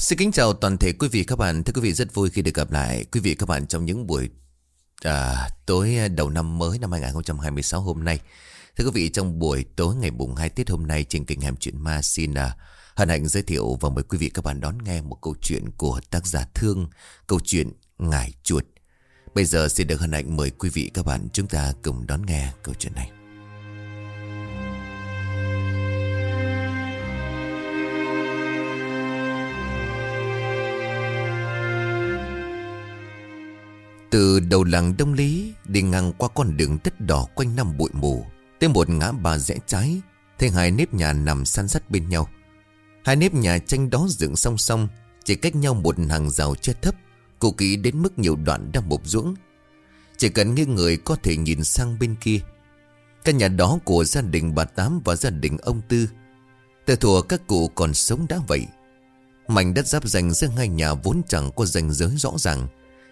Xin kính chào toàn thể quý vị các bạn. Thưa quý vị rất vui khi được gặp lại quý vị các bạn trong những buổi à, tối à, đầu năm mới năm 2026 hôm nay. Thưa quý vị trong buổi tối ngày mùng 2 Tết hôm nay trên kênh Hàm Chuyện Ma xin à, hân hạnh giới thiệu và mời quý vị các bạn đón nghe một câu chuyện của tác giả Thương, câu chuyện Ngải Chuột. Bây giờ xin được hân hạnh mời quý vị các bạn chúng ta cùng đón nghe câu chuyện này. Từ đầu làng Đông Lý đi ngang qua con đường đất đỏ quanh năm bụi mù, Tới một ngã ba rẽ trái, Thấy hai nếp nhà nằm san sắt bên nhau. Hai nếp nhà tranh đó dựng song song, Chỉ cách nhau một hàng rào che thấp, Cụ kỹ đến mức nhiều đoạn đang bục ruỗng Chỉ cần nghe người có thể nhìn sang bên kia. Căn nhà đó của gia đình bà Tám và gia đình ông Tư. Từ thuở các cụ còn sống đã vậy. Mảnh đất giáp danh giữa hai nhà vốn chẳng có ranh giới rõ ràng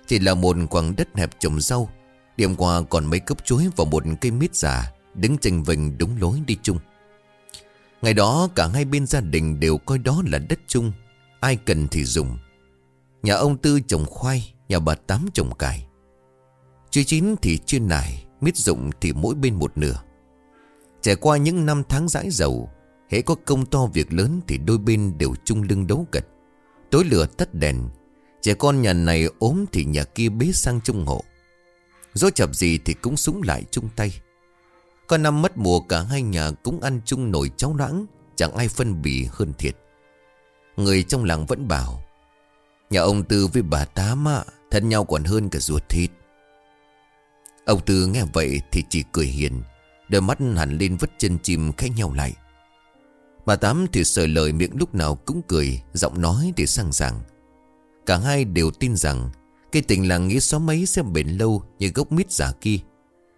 chỉ là một khoảng đất hẹp trồng rau. Điểm qua còn mấy cốc chuối và một cây mít già Đứng trình vình đúng lối đi chung. Ngày đó cả hai bên gia đình đều coi đó là đất chung. Ai cần thì dùng. Nhà ông Tư trồng khoai, Nhà bà Tám trồng cải. Chuối chín thì chưa nải, Mít rụng thì mỗi bên một nửa. Trải qua những năm tháng rãi dầu Hễ có công to việc lớn Thì đôi bên đều chung lưng đấu gật Tối lửa tắt đèn Trẻ con nhà này ốm thì nhà kia bế sang trung hộ. Dỗ chập gì thì cũng súng lại chung tay. Có năm mất mùa, cả hai nhà cũng ăn chung nồi cháo loãng, Chẳng ai phân bì hơn thiệt. Người trong làng vẫn bảo, Nhà ông Tư với bà Tám ạ Thân nhau còn hơn cả ruột thịt. Ông Tư nghe vậy thì chỉ cười hiền, Đôi mắt hẳn lên vứt chân chim khẽ nhau lại. Bà Tám thì sợi lời miệng lúc nào cũng cười, Giọng nói thì sang sàng Cả hai đều tin rằng Cây tình làng nghĩa xóm ấy sẽ bền lâu Như gốc mít giả kia,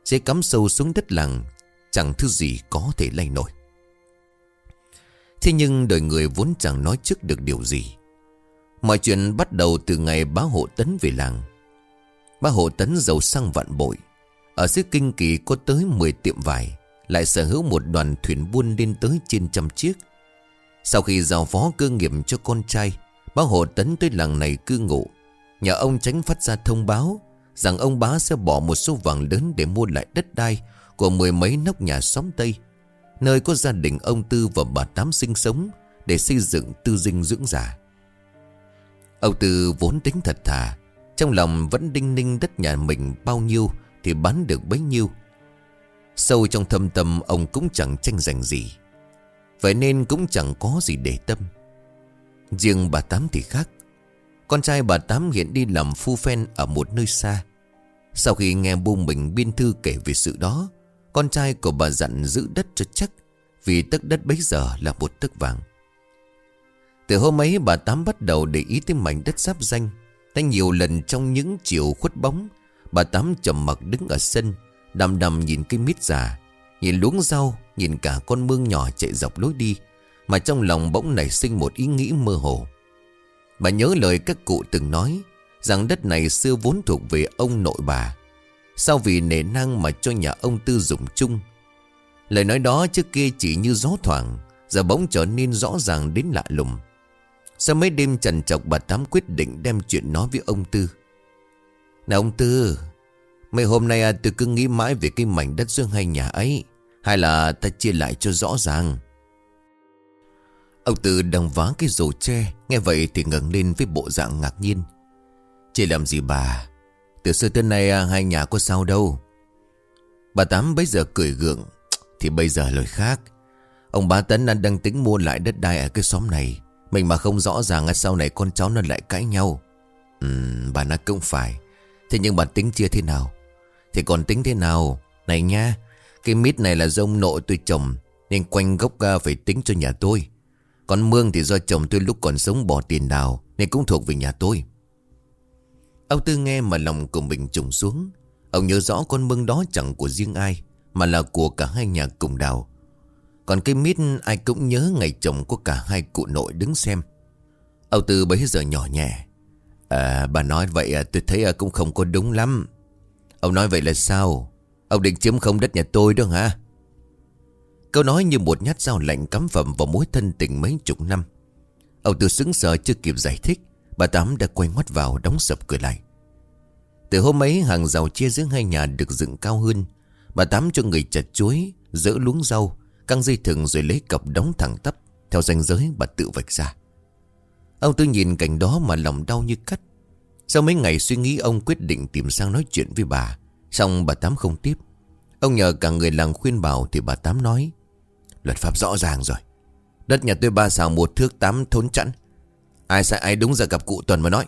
Sẽ cắm sâu xuống đất làng, Chẳng thứ gì có thể lay nổi. Thế nhưng đời người vốn chẳng nói trước được điều gì. Mọi chuyện bắt đầu từ ngày bá hộ tấn về làng. Bá hộ tấn giàu sang vạn bội. Ở xứ kinh kỳ có tới 10 tiệm vải, Lại sở hữu một đoàn thuyền buôn lên tới trên trăm chiếc. Sau khi giao phó cơ nghiệp cho con trai Bác hộ tấn tới làng này cư ngụ. Nhà ông tránh phát ra thông báo Rằng ông bá sẽ bỏ một số vàng lớn Để mua lại đất đai Của mười mấy nóc nhà xóm Tây, Nơi có gia đình ông Tư và bà Tám sinh sống Để xây dựng tư dinh dưỡng giả Ông Tư vốn tính thật thà, Trong lòng vẫn đinh ninh đất nhà mình bao nhiêu Thì bán được bấy nhiêu. Sâu trong thâm tâm ông cũng chẳng tranh giành gì, Vậy nên cũng chẳng có gì để tâm. Riêng bà Tám thì khác. Con trai bà Tám hiện đi làm phu phen ở một nơi xa. Sau khi nghe bông mình biên thư kể về sự đó, Con trai của bà dặn giữ đất cho chắc, Vì tất đất bấy giờ là một tức vàng. Từ hôm ấy, bà Tám bắt đầu để ý tới mảnh đất giáp danh. Đã nhiều lần trong những chiều khuất bóng, Bà Tám trầm mặc đứng ở sân Đầm đầm nhìn cây mít già, Nhìn luống rau, Nhìn cả con mương nhỏ chạy dọc lối đi mà trong lòng bỗng nảy sinh một ý nghĩ mơ hồ. Bà nhớ lời các cụ từng nói Rằng đất này xưa vốn thuộc về ông nội bà. Sao vì nể năng mà cho nhà ông tư dụng chung? Lời nói đó trước kia chỉ như gió thoảng Giờ bỗng trở nên rõ ràng đến lạ lùng. Sau mấy đêm trần trọc bà Tám quyết định đem chuyện nói với ông Tư. Này ông Tư Mấy hôm nay à, tôi cứ nghĩ mãi về cái mảnh đất dương hay nhà ấy Hay là ta chia lại cho rõ ràng. Ông Tư đang vá cái rổ tre, Nghe vậy thì ngẩng lên với bộ dạng ngạc nhiên. Chị làm gì bà? Từ xưa tới nay à, hai nhà có sao đâu. Bà Tám bây giờ cười gượng, Thì bây giờ lời khác. Ông ba Tấn đang đang tính mua lại đất đai ở cái xóm này. Mình mà không rõ ràng sau này con cháu nó lại cãi nhau. Ừm, bà nói cũng phải. Thế nhưng bà tính chia thế nào? Thì còn tính thế nào? Này nha, Cái mít này là dông nội tôi trồng, Nên quanh gốc à, phải tính cho nhà tôi còn mương thì do chồng tôi lúc còn sống bỏ tiền đào, Nên cũng thuộc về nhà tôi. Ông Tư nghe mà lòng cùng mình trùng xuống. Ông nhớ rõ con mương đó chẳng của riêng ai, Mà là của cả hai nhà cùng đào. Còn cây mít ai cũng nhớ ngày chồng của cả hai cụ nội đứng xem. Ông Tư bấy giờ nhỏ nhẹ. À bà nói vậy à, tôi thấy à, cũng không có đúng lắm. Ông nói vậy là sao? Ông định chiếm không đất nhà tôi đó hả? Câu nói như một nhát dao lạnh cắm phẩm vào mối thân tình mấy chục năm. Ông Tư sững sờ chưa kịp giải thích, Bà Tám đã quay ngoắt vào đóng sập cửa lại. Từ hôm ấy, hàng rào chia giữa hai nhà được dựng cao hơn. Bà Tám cho người chặt chuối, Dỡ luống rau, Căng dây thừng rồi lấy cọc đóng thẳng tắp, Theo ranh giới bà tự vạch ra. Ông Tư nhìn cảnh đó mà lòng đau như cắt. Sau mấy ngày suy nghĩ, ông quyết định tìm sang nói chuyện với bà. Xong bà Tám không tiếp. Ông nhờ cả người làng khuyên bảo Thì bà Tám nói Luật pháp rõ ràng rồi. Đất nhà tôi ba xào một thước tám thốn chẵn. Ai sai ai đúng ra gặp cụ Tuần mà nói.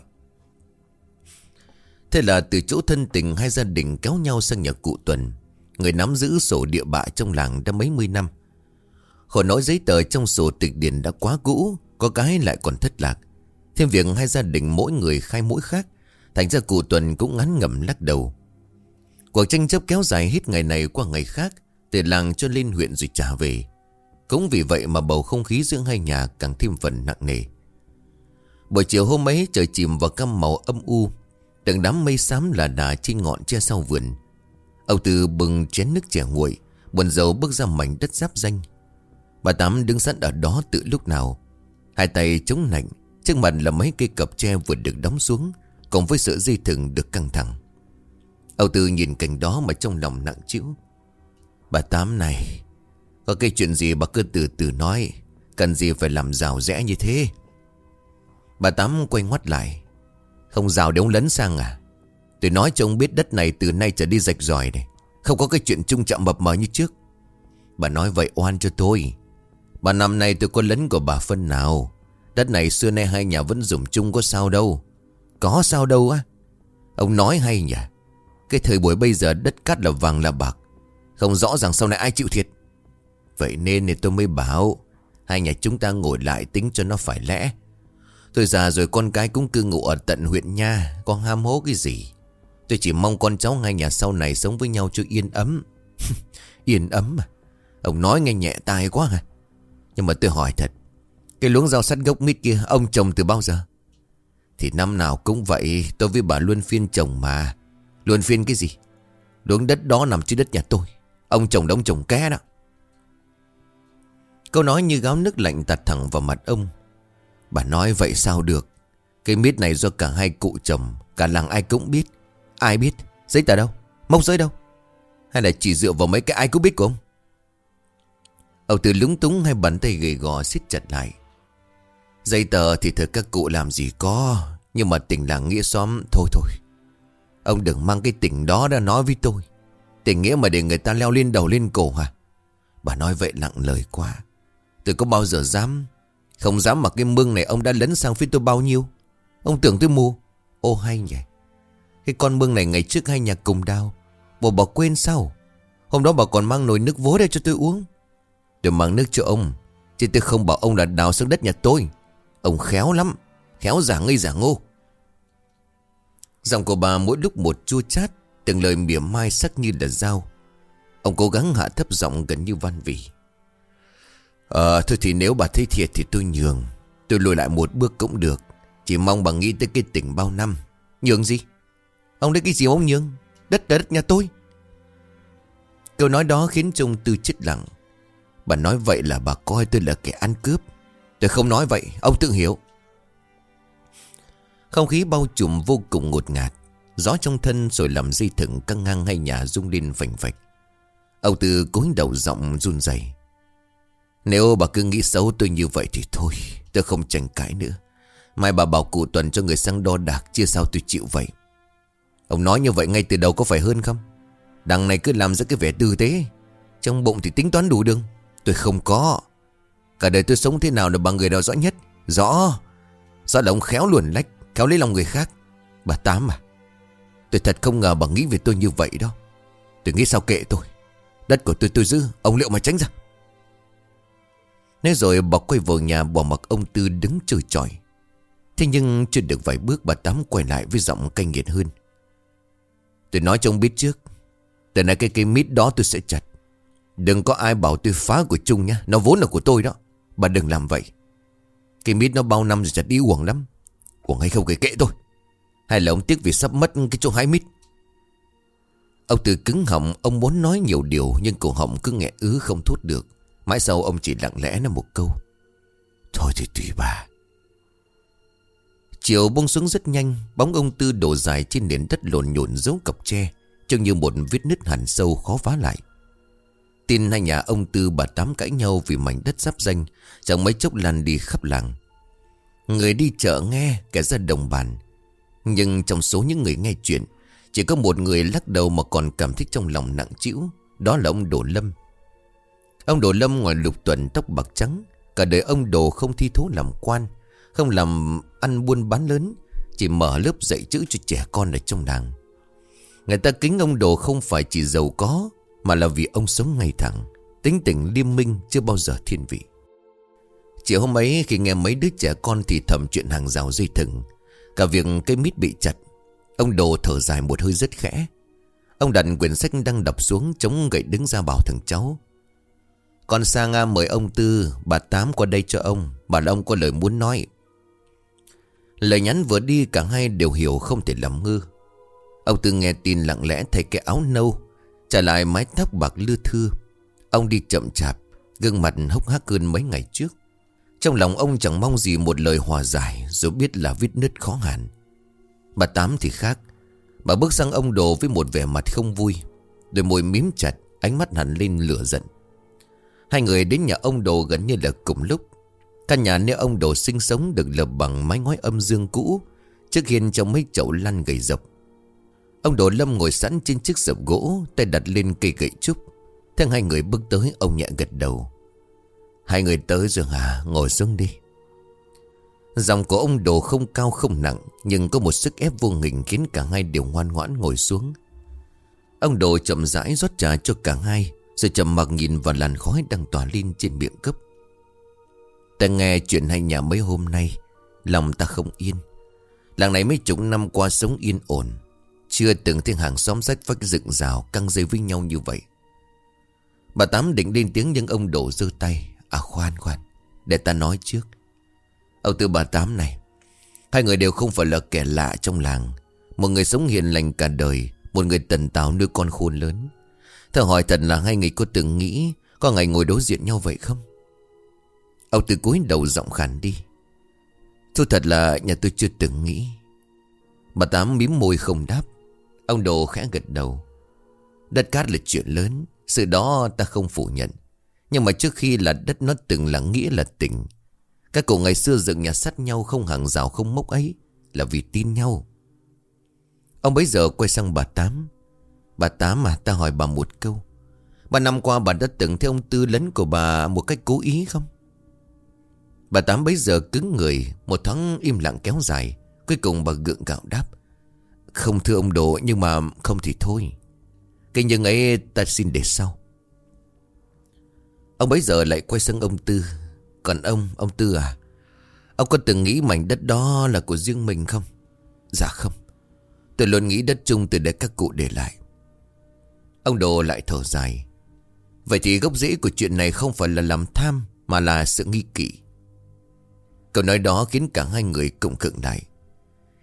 Thế là từ chỗ thân tình Hai gia đình kéo nhau sang nhà cụ Tuần, Người nắm giữ sổ địa bạ trong làng đã mấy mươi năm. Khổ nói giấy tờ trong sổ tịch điển đã quá cũ, Có cái lại còn thất lạc. Thêm việc hai gia đình mỗi người khai mỗi khác, Thành ra cụ Tuần cũng ngắn ngẩm lắc đầu. Cuộc tranh chấp kéo dài hết ngày này qua ngày khác, Từ làng cho lên huyện rồi trả về. Cũng vì vậy mà bầu không khí giữa hai nhà càng thêm phần nặng nề. Buổi chiều hôm ấy, trời chìm vào cam màu âm u. Từng đám mây xám là đà trên ngọn che sau vườn. Âu Tư bừng chén nước trẻ nguội, Buồn dầu bước ra mảnh đất giáp danh. Bà Tám đứng sẵn ở đó từ lúc nào. Hai tay chống nạnh, Trước mặt là mấy cây cập tre vừa được đóng xuống Cùng với sợi dây thừng được căng thẳng. Âu Tư nhìn cảnh đó mà trong lòng nặng chịu Bà Tám này có cái chuyện gì bà cứ từ từ nói. Cần gì phải làm rào rẽ như thế? Bà Tám quay ngoắt lại. Không rào để ông lấn sang à? Tôi nói cho ông biết đất này từ nay trở đi rạch ròi này. Không có cái chuyện trung trọng mập mờ như trước. Bà nói vậy oan cho tôi. Bà năm nay tôi có lấn của bà phân nào? Đất này xưa nay hai nhà vẫn dùng chung có sao đâu. Có sao đâu á? Ông nói hay nhỉ? Cái thời buổi bây giờ đất cát là vàng là bạc. Không rõ ràng sau này ai chịu thiệt. Vậy nên thì tôi mới bảo, Hai nhà chúng ta ngồi lại tính cho nó phải lẽ. Tôi già rồi con cái cũng cư ngụ ở tận huyện nha Con ham hố cái gì? Tôi chỉ mong con cháu hai nhà sau này sống với nhau cho yên ấm. Yên ấm mà Ông nói nghe nhẹ tai quá hả? Nhưng mà tôi hỏi thật, Cái luống rau sắt gốc mít kia, ông trồng từ bao giờ? Thì năm nào cũng vậy, Tôi với bà luôn phiên trồng mà. Luôn phiên cái gì? Luống đất đó nằm trên đất nhà tôi. Ông trồng đóng trồng ké đó. Câu nói như gáo nước lạnh tạt thẳng vào mặt ông. Bà nói, vậy sao được? Cái mít này do cả hai cụ chồng, Cả làng ai cũng biết. Ai biết? Giấy tờ đâu? Mốc giấy đâu? Hay là chỉ dựa vào mấy cái ai cũng biết của ông? Ông từ lúng túng hai bàn tay gầy gò siết chặt lại. Giấy tờ thì thật các cụ làm gì có, Nhưng mà tình làng nghĩa xóm Thôi thôi. Ông đừng mang cái tình đó ra nói với tôi. Tình nghĩa mà để người ta leo lên đầu lên cổ hả? Bà nói vậy nặng lời quá. Tôi có bao giờ dám? Không dám mặc cái mương này ông đã lấn sang phía tôi bao nhiêu? Ông tưởng tôi mua Ô hay nhỉ. Cái con mương này ngày trước hai nhà cùng đau Bộ bỏ quên sao? Hôm đó bà còn mang nồi nước vối ra cho tôi uống. Tôi mang nước cho ông, Chứ tôi không bảo ông là đào xuống đất nhà tôi. Ông khéo lắm. Khéo giả ngây giả ngô. Giọng của bà mỗi lúc một chua chát, Từng lời mỉa mai sắc như là dao. Ông cố gắng hạ thấp giọng gần như van vỉ. Ờ thôi thì nếu bà thấy thiệt thì tôi nhường. Tôi lùi lại một bước cũng được. Chỉ mong bà nghĩ tới cái tỉnh bao năm. Nhường gì? Ông lấy cái gì ông nhường? Đất là đất nhà tôi. Câu nói đó khiến Trung tư chết lặng. Bà nói vậy là bà coi tôi là kẻ ăn cướp. Tôi không nói vậy, Ông tự hiểu. Không khí bao trùm vô cùng ngột ngạt. Gió trong thân rồi làm dây thừng căng ngang hay nhà rung lên phành phạch ông Tư cúi đầu giọng run rẩy. Nếu bà cứ nghĩ xấu tôi như vậy thì thôi, Tôi không tranh cãi nữa. Mai bà bảo cụ tuần cho người sang đo đạc Chưa sao tôi chịu vậy? Ông nói như vậy ngay từ đầu có phải hơn không? Đằng này cứ làm ra cái vẻ tư thế, Trong bụng thì tính toán đủ đường. Tôi không có. Cả đời tôi sống thế nào là bằng người nào rõ nhất? Rõ. Rõ là ông khéo luồn lách, Khéo lấy lòng người khác. Bà Tám à Tôi thật không ngờ bà nghĩ về tôi như vậy đó. Tôi nghĩ sao kệ tôi. Đất của tôi tôi giữ, Ông liệu mà tránh ra? Nói rồi bà quay vào nhà bỏ mặc ông Tư đứng chờ chọi, Thế nhưng chưa được vài bước bà Tám quay lại với giọng cay nghiệt hơn. Tôi nói cho ông biết trước Từ nay cái cây mít đó tôi sẽ chặt. Đừng có ai bảo tôi phá của Trung nhá Nó vốn là của tôi đó. Bà đừng làm vậy. Cây mít nó bao năm rồi chặt đi uổng lắm. Uổng hay không kể kệ tôi Hay là ông tiếc vì sắp mất cái chỗ hái mít. Ông tư cứng họng Ông muốn nói nhiều điều Nhưng cổ họng cứ nghẹn ứ không thốt được. Mãi sau ông chỉ lặng lẽ nói một câu. Thôi thì tùy bà. Chiều buông xuống rất nhanh, Bóng ông Tư đổ dài trên nền đất lộn nhộn dấu cọc tre, Trông như một vết nứt hẳn sâu khó phá lại. Tin hai nhà ông Tư bà Tám cãi nhau vì mảnh đất giáp danh Chẳng mấy chốc lan đi khắp làng. Người đi chợ nghe, kẻ ra đồng bàn. Nhưng trong số những người nghe chuyện, Chỉ có một người lắc đầu mà còn cảm thấy trong lòng nặng trĩu, Đó là ông Đỗ Lâm. Ông Đồ Lâm ngoài lục tuần tóc bạc trắng. Cả đời ông Đồ không thi thố làm quan, Không làm ăn buôn bán lớn, Chỉ mở lớp dạy chữ cho trẻ con ở trong làng. Người ta kính ông Đồ không phải chỉ giàu có, Mà là vì ông sống ngay thẳng, Tính tình liêm minh chưa bao giờ thiên vị. Chiều hôm ấy, khi nghe mấy đứa trẻ con thì thầm chuyện hàng rào dây thừng, Cả việc cây mít bị chặt, Ông Đồ thở dài một hơi rất khẽ. Ông đặt quyển sách đang đập xuống, Chống gậy đứng ra bảo thằng cháu con sang Nga mời ông Tư, Bà Tám qua đây cho ông Bà ông có lời muốn nói. Lời nhắn vừa đi, cả hai đều hiểu không thể làm ngư Ông Tư nghe tin lặng lẽ, thay cái áo nâu, Trả lại mái tóc bạc lưa thưa. Ông đi chậm chạp, Gương mặt hốc hác hơn mấy ngày trước. Trong lòng ông chẳng mong gì một lời hòa giải, Dù biết là viết nứt khó hẳn. Bà Tám thì khác, Bà bước sang ông Đồ với một vẻ mặt không vui, Đôi môi mím chặt, Ánh mắt hẳn lên lửa giận. Hai người đến nhà ông Đồ gần như là cùng lúc. Căn nhà nơi ông Đồ sinh sống Được lợp bằng mái ngói âm dương cũ, Trước hiên trong mấy chậu lăn gầy dọc. Ông Đồ Lâm ngồi sẵn trên chiếc sập gỗ, Tay đặt lên cây gậy trúc. Thằng hai người bước tới, ông nhẹ gật đầu. Hai người tới rồi hả? Ngồi xuống đi. Dòng của ông Đồ không cao không nặng, Nhưng có một sức ép vô hình Khiến cả hai đều ngoan ngoãn ngồi xuống. Ông Đồ chậm rãi rót trà cho cả hai. Rồi chậm mặc nhìn vào làn khói đang tỏa lên trên miệng cấp Ta nghe chuyện hai nhà mấy hôm nay, Lòng ta không yên. Làng này mấy chục năm qua sống yên ổn, Chưa từng thấy hàng xóm sách vách dựng rào, Căng dây với nhau như vậy. Bà Tám định lên tiếng nhưng ông đổ giơ tay. À khoan khoan, Để ta nói trước. Ông tư bà Tám này, Hai người đều không phải là kẻ lạ trong làng. Một người sống hiền lành cả đời, Một người tần tào nuôi con khôn lớn thơ hỏi thật là hai người có từng nghĩ Có ngày ngồi đối diện nhau vậy không? Ông từ cúi đầu giọng khàn đi. Thu thật là nhà tôi chưa từng nghĩ. Bà Tám mím môi không đáp. Ông Đồ khẽ gật đầu. Đất cát là chuyện lớn, Sự đó ta không phủ nhận. Nhưng mà trước khi là đất nó từng là nghĩa là tình. Các cổ ngày xưa dựng nhà sắt nhau Không hàng rào không mốc ấy Là vì tin nhau. Ông bấy giờ quay sang bà Tám. Bà Tám mà ta hỏi bà một câu. Ba năm qua bà đã từng thấy ông Tư lấn của bà Một cách cố ý không? Bà Tám bấy giờ cứng người Một thoáng im lặng kéo dài. Cuối cùng bà gượng gạo đáp. Không thưa ông đỗ nhưng mà không thì thôi. Cái nhân ấy ta xin để sau. Ông bấy giờ lại quay sang ông Tư. Còn ông, ông Tư à Ông có từng nghĩ mảnh đất đó là của riêng mình không? Dạ không. Tôi luôn nghĩ đất chung từ để các cụ để lại. Ông Đồ lại thở dài. Vậy thì gốc rễ của chuyện này không phải là làm tham, Mà là sự nghi kỵ. Câu nói đó khiến cả hai người cùng cựng lại.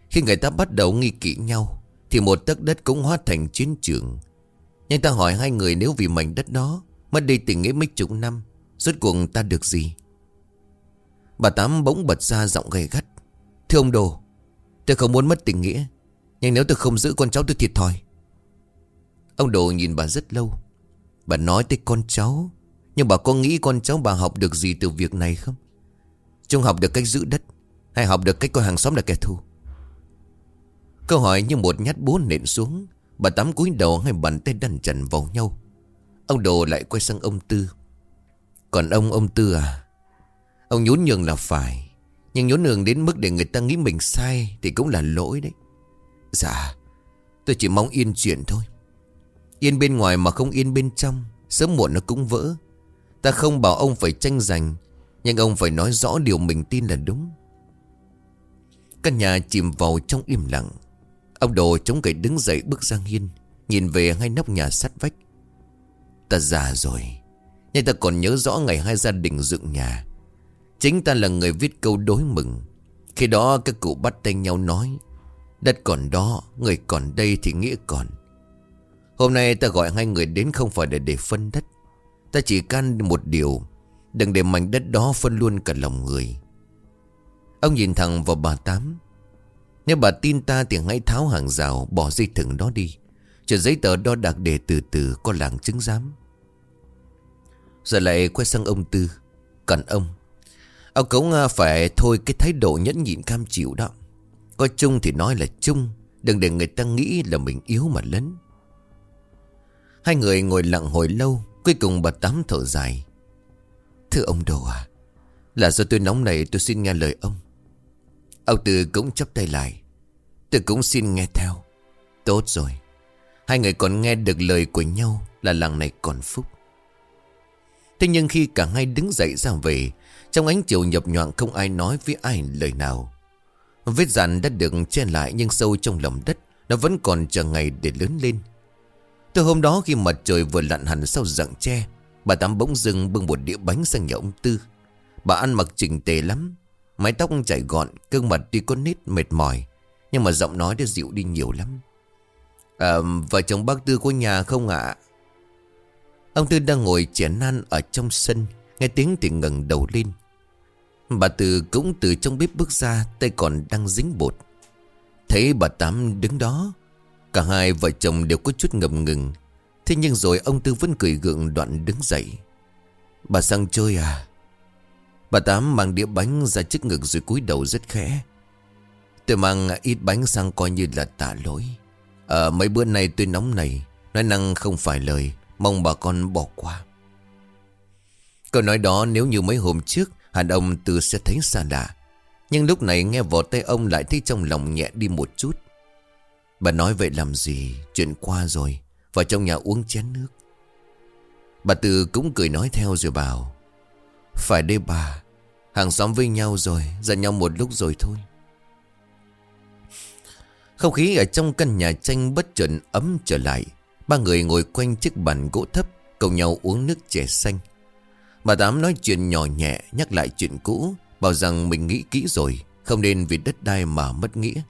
Khi người ta bắt đầu nghi kỵ nhau, Thì một tấc đất cũng hóa thành chiến trường. Nhưng ta hỏi hai người nếu vì mảnh đất đó Mất đi tình nghĩa mấy chục năm, Rốt cuộc ta được gì? Bà Tám bỗng bật ra giọng gay gắt. Thưa ông Đồ Tôi không muốn mất tình nghĩa, Nhưng nếu tôi không giữ con cháu tôi thiệt thòi Ông Đồ nhìn bà rất lâu. Bà nói tới con cháu. Nhưng bà có nghĩ con cháu bà học được gì từ việc này không? Chúng học được cách giữ đất Hay học được cách coi hàng xóm là kẻ thù? Câu hỏi như một nhát búa nện xuống Bà tắm cúi đầu hai bàn tay đằn trần vào nhau. Ông Đồ lại quay sang ông Tư. Còn ông, ông Tư à? Ông nhún nhường là phải. Nhưng nhún nhường đến mức để người ta nghĩ mình sai Thì cũng là lỗi đấy. Dạ Tôi chỉ mong yên chuyện thôi. Yên bên ngoài mà không yên bên trong, Sớm muộn nó cũng vỡ. Ta không bảo ông phải tranh giành, Nhưng ông phải nói rõ điều mình tin là đúng. Căn nhà chìm vào trong im lặng. Ông Đồ chống gậy đứng dậy bước ra hiên, Nhìn về ngay nóc nhà sắt vách. Ta già rồi, Nhưng ta còn nhớ rõ ngày hai gia đình dựng nhà. Chính ta là người viết câu đối mừng. Khi đó các cụ bắt tay nhau nói, Đất còn đó, Người còn đây thì nghĩa còn. Hôm nay ta gọi hai người đến không phải để để phân đất. Ta chỉ can một điều, Đừng để mảnh đất đó phân luôn cả lòng người. Ông nhìn thẳng vào bà Tám. Nếu bà tin ta thì hãy tháo hàng rào, Bỏ dây thừng đó đi. Chờ giấy tờ đo đạc để từ từ, có làng chứng giám. Giờ lại quay sang ông Tư. Cần ông Ông cũng à, phải thôi cái thái độ nhẫn nhịn cam chịu đó. Có chung thì nói là chung, Đừng để người ta nghĩ là mình yếu mà lớn Hai người ngồi lặng hồi lâu, Cuối cùng bà Tám thở dài. Thưa ông Đồ à Là do tôi nóng này tôi xin nghe lời ông. Ông Tư cũng chấp tay lại. Tôi cũng xin nghe theo. Tốt rồi, Hai người còn nghe được lời của nhau Là làng này còn phúc. Thế nhưng khi cả hai đứng dậy ra về, Trong ánh chiều nhập nhọn không ai nói với ai lời nào. Vết dàn đã được che lại nhưng sâu trong lòng đất, Nó vẫn còn chờ ngày để lớn lên. Từ hôm đó khi mặt trời vừa lặn hẳn sau rặng tre, Bà Tám bỗng dưng bưng một đĩa bánh sang nhà ông Tư. Bà ăn mặc chỉnh tề lắm, Mái tóc chảy gọn Cương mặt tuy có nít mệt mỏi, Nhưng mà giọng nói đã dịu đi nhiều lắm. À vợ chồng bác Tư có nhà không ạ? Ông Tư đang ngồi chén nan ở trong sân, Nghe tiếng thì ngẩng đầu lên. Bà Tư cũng từ trong bếp bước ra, Tay còn đang dính bột. Thấy bà Tám đứng đó Cả hai vợ chồng đều có chút ngập ngừng. Thế nhưng rồi ông Tư vẫn cười gượng đoạn đứng dậy. Bà sang chơi à? Bà Tám mang đĩa bánh ra trước ngực rồi cúi đầu rất khẽ. Tôi mang ít bánh sang coi như là tạ lỗi. Ở mấy bữa nay tôi nóng này, Nói năng không phải lời, Mong bà con bỏ qua. Câu nói đó nếu như mấy hôm trước Hàn ông Tư sẽ thấy xa lạ. Nhưng lúc này nghe vỏ tay ông lại thấy trong lòng nhẹ đi một chút. Bà nói vậy làm gì? Chuyện qua rồi. Vào trong nhà uống chén nước. Bà Tư cũng cười nói theo rồi bảo, Phải đây bà. Hàng xóm với nhau rồi, Giận nhau một lúc rồi thôi. Không khí ở trong căn nhà tranh bất chợt ấm trở lại. Ba người ngồi quanh chiếc bàn gỗ thấp Cầu nhau uống nước chè xanh. Bà Tám nói chuyện nhỏ nhẹ, Nhắc lại chuyện cũ, Bảo rằng mình nghĩ kỹ rồi, Không nên vì đất đai mà mất nghĩa.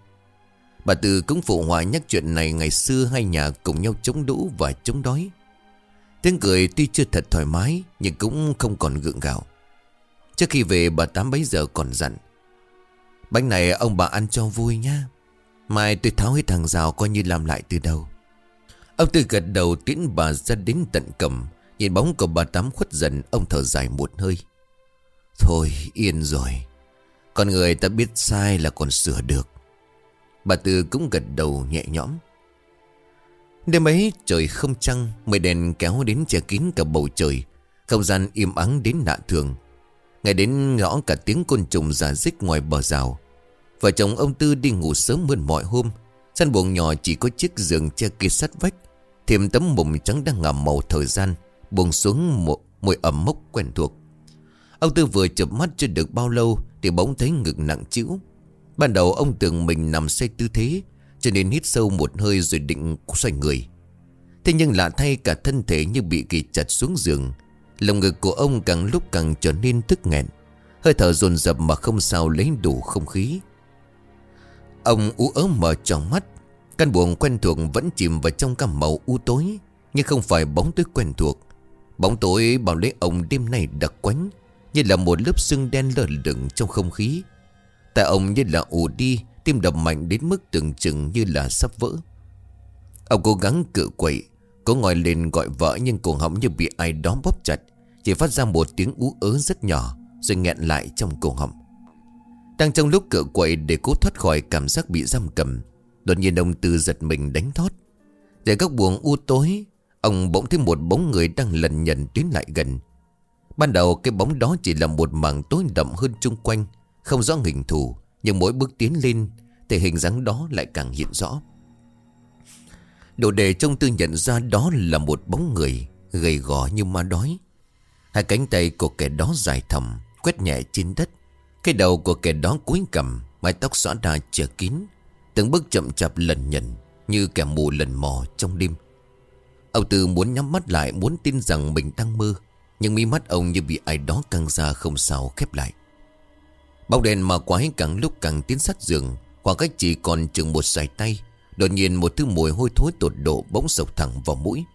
Bà Tư cũng phụ hòa nhắc chuyện này Ngày xưa hai nhà cùng nhau chống đũ và chống đói. Tiếng cười tuy chưa thật thoải mái, Nhưng cũng không còn gượng gạo. Trước khi về, bà Tám bấy giờ còn dặn, Bánh này ông bà ăn cho vui nha Mai tôi tháo hết hàng rào coi như làm lại từ đầu. Ông Tư gật đầu tiến bà ra đến tận cầm, Nhìn bóng của bà Tám khuất dần, Ông thở dài một hơi. Thôi, yên rồi. Con người ta biết sai là còn sửa được. Bà Tư cũng gật đầu nhẹ nhõm. Đêm ấy trời không trăng, Mây đèn kéo đến che kín cả bầu trời. Không gian im ắng đến lạ thường. Ngày đến ngõ cả tiếng côn trùng giả dích ngoài bờ rào. Vợ chồng ông Tư đi ngủ sớm hơn mọi hôm. Săn buồng nhỏ chỉ có chiếc giường che kia sắt vách. Thêm tấm mùng trắng đang ngả màu thời gian, Buông xuống một mùi ẩm mốc quen thuộc. Ông Tư vừa chụp mắt chưa được bao lâu Thì bỗng thấy ngực nặng chịu Ban đầu ông tưởng mình nằm say tư thế, Cho nên hít sâu một hơi rồi định xoay người. Thế nhưng lạ thay cả thân thể như bị kỳ chặt xuống giường. Lồng ngực của ông càng lúc càng trở nên tức nghẹn. Hơi thở dồn dập mà không sao lấy đủ không khí. Ông ú ớ mở tròn mắt. Căn buồng quen thuộc vẫn chìm vào trong cam màu u tối, Nhưng không phải bóng tối quen thuộc. Bóng tối bảo lấy ông đêm nay đặc quánh, Như là một lớp sương đen lờ lửng trong không khí. Tại ông như là ù đi, Tim đập mạnh đến mức tưởng chừng như là sắp vỡ. Ông cố gắng cự quậy, Cố ngồi lên gọi vợ Nhưng cổ họng như bị ai đó bóp chặt, Chỉ phát ra một tiếng ú ớ rất nhỏ Rồi nghẹn lại trong cổ họng. Đang trong lúc cự quậy để cố thoát khỏi cảm giác bị giam cầm, Đột nhiên ông Tư giật mình đánh thoát Để các buồng u tối, Ông bỗng thấy một bóng người đang lần nhận tiến lại gần. Ban đầu cái bóng đó chỉ là một mảng tối đậm hơn chung quanh không rõ hình thù, Nhưng mỗi bước tiến lên Thì hình dáng đó lại càng hiện rõ. Đồ đề trông tư nhận ra đó là một bóng người, Gầy gò như ma đói. Hai cánh tay của kẻ đó dài thầm Quét nhẹ trên đất. Cái đầu của kẻ đó cúi cầm Mái tóc xõa đà che kín. Từng bước chậm chạp lần nhận Như kẻ mù lần mò trong đêm. Ông Tư muốn nhắm mắt lại, Muốn tin rằng mình đang mơ, Nhưng mi mắt ông như bị ai đó căng ra không sao khép lại. Bóng đèn mà quái càng lúc càng tiến sát giường, Khoảng cách chỉ còn chừng một sải tay, Đột nhiên một thứ mùi hôi thối tột độ bỗng sộc thẳng vào mũi.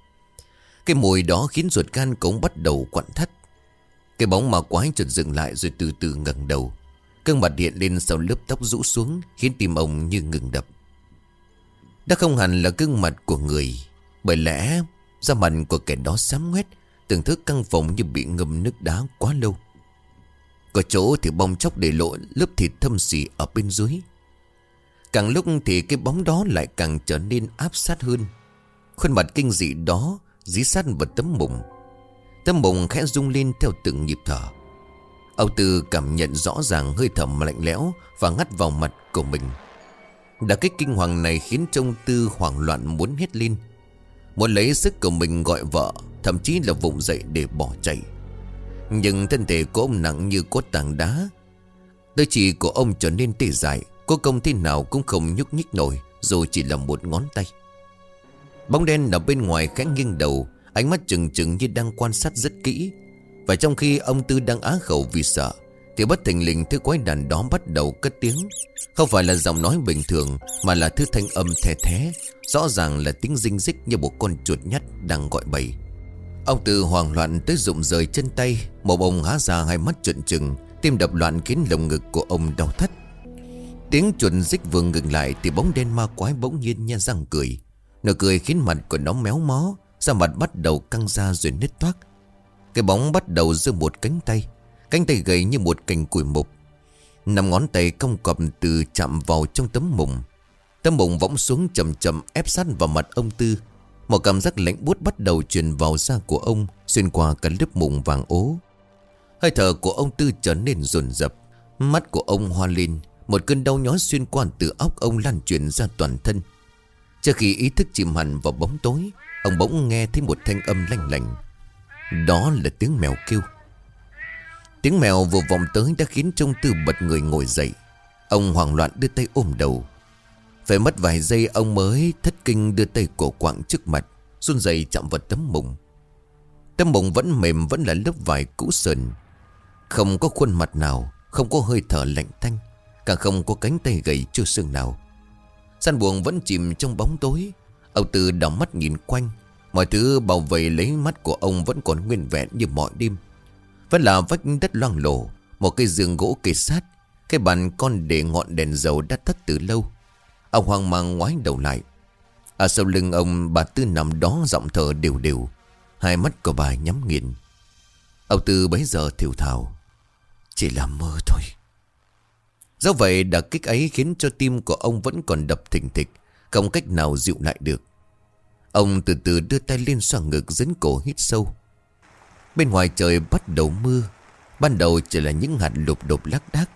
Cái mùi đó khiến ruột gan cũng bắt đầu quặn thắt. Cái bóng mà quái chợt dừng lại rồi từ từ ngẩng đầu. Cơn mặt hiện lên sau lớp tóc rũ xuống, Khiến tim ông như ngừng đập. Đã không hẳn là gương mặt của người, Bởi lẽ Da mặt của kẻ đó xám ngoét, Từng thứ căng phòng như bị ngâm nước đá quá lâu. Có chỗ thì bong chóc để lộ lớp thịt thâm xỉ ở bên dưới. Càng lúc thì cái bóng đó lại càng trở nên áp sát hơn. Khuôn mặt kinh dị đó dí sát vào tấm mùng. Tấm mùng khẽ rung lên theo từng nhịp thở. Âu Tư cảm nhận rõ ràng hơi thở lạnh lẽo Và ngắt vào mặt của mình. Đã cái kinh hoàng này khiến trông Tư hoảng loạn muốn hét lên. Muốn lấy sức của mình gọi vợ, Thậm chí là vùng dậy để bỏ chạy. Nhưng thân thể của ông nặng như cốt tảng đá. Đôi chỉ của ông trở nên tê dại, Có công thế nào cũng không nhúc nhích nổi, Dù chỉ là một ngón tay. Bóng đen ở bên ngoài khẽ nghiêng đầu, Ánh mắt chừng chừng như đang quan sát rất kỹ. Và trong khi ông Tư đang á khẩu vì sợ, Thì bất thình lình thứ quái đàn đó bắt đầu cất tiếng. Không phải là giọng nói bình thường, Mà là thứ thanh âm thè thé, Rõ ràng là tiếng dinh dích như một con chuột nhắt đang gọi bầy Ông Tư hoảng loạn tới rụng rời chân tay, Một ông há ra hai mắt trợn trừng, Tim đập loạn khiến lồng ngực của ông đau thắt. Tiếng chuẩn dích vừa ngừng lại Thì bóng đen ma quái bỗng nhiên nha răng cười. Nụ cười khiến mặt của nó méo mó, Da mặt bắt đầu căng ra rồi nứt toác. Cái bóng bắt đầu giơ một cánh tay Cánh tay gầy như một cành củi mục. Nằm ngón tay cong cọp từ chạm vào trong tấm mùng. Tấm mùng võng xuống chậm chậm ép sát vào mặt ông Tư một cảm giác lạnh buốt bắt đầu truyền vào da của ông, Xuyên qua cả lớp mụn vàng ố. Hơi thở của ông Tư trở nên rồn rập Mắt của ông hoa lên, Một cơn đau nhói xuyên qua từ óc ông lan truyền ra toàn thân. Trước khi ý thức chìm hẳn vào bóng tối, Ông bỗng nghe thấy một thanh âm lanh lành Đó là tiếng mèo kêu. Tiếng mèo vừa vọng tới đã khiến trông tư bật người ngồi dậy. Ông hoảng loạn đưa tay ôm đầu. Phải mất vài giây, ông mới thất kinh đưa tay cổ quạng trước mặt, run rẩy chạm vào tấm mùng. Tấm mùng vẫn mềm, vẫn là lớp vải cũ sờn. Không có khuôn mặt nào, Không có hơi thở lạnh tanh Càng không có cánh tay gầy chưa xương nào. San buồng vẫn chìm trong bóng tối. Ông Tư đảo mắt nhìn quanh. Mọi thứ bảo vệ lấy mắt của ông vẫn còn nguyên vẹn như mọi đêm. Vẫn là vách đất loang lổ, Một cây giường gỗ kề sát. Cái bàn con để ngọn đèn dầu đã tắt từ lâu. Ông hoang mang ngoái đầu lại. Ở sau lưng ông, bà Tư nằm đó giọng thở đều đều. Hai mắt của bà nhắm nghiền. Ông Tư bấy giờ thiểu thào Chỉ là mơ thôi. Do vậy đả kích ấy khiến cho tim của ông vẫn còn đập thình thịch, Không cách nào dịu lại được. Ông từ từ đưa tay lên xoa ngực dẫn cổ hít sâu. Bên ngoài trời bắt đầu mưa, Ban đầu chỉ là những hạt lục đột lác đác.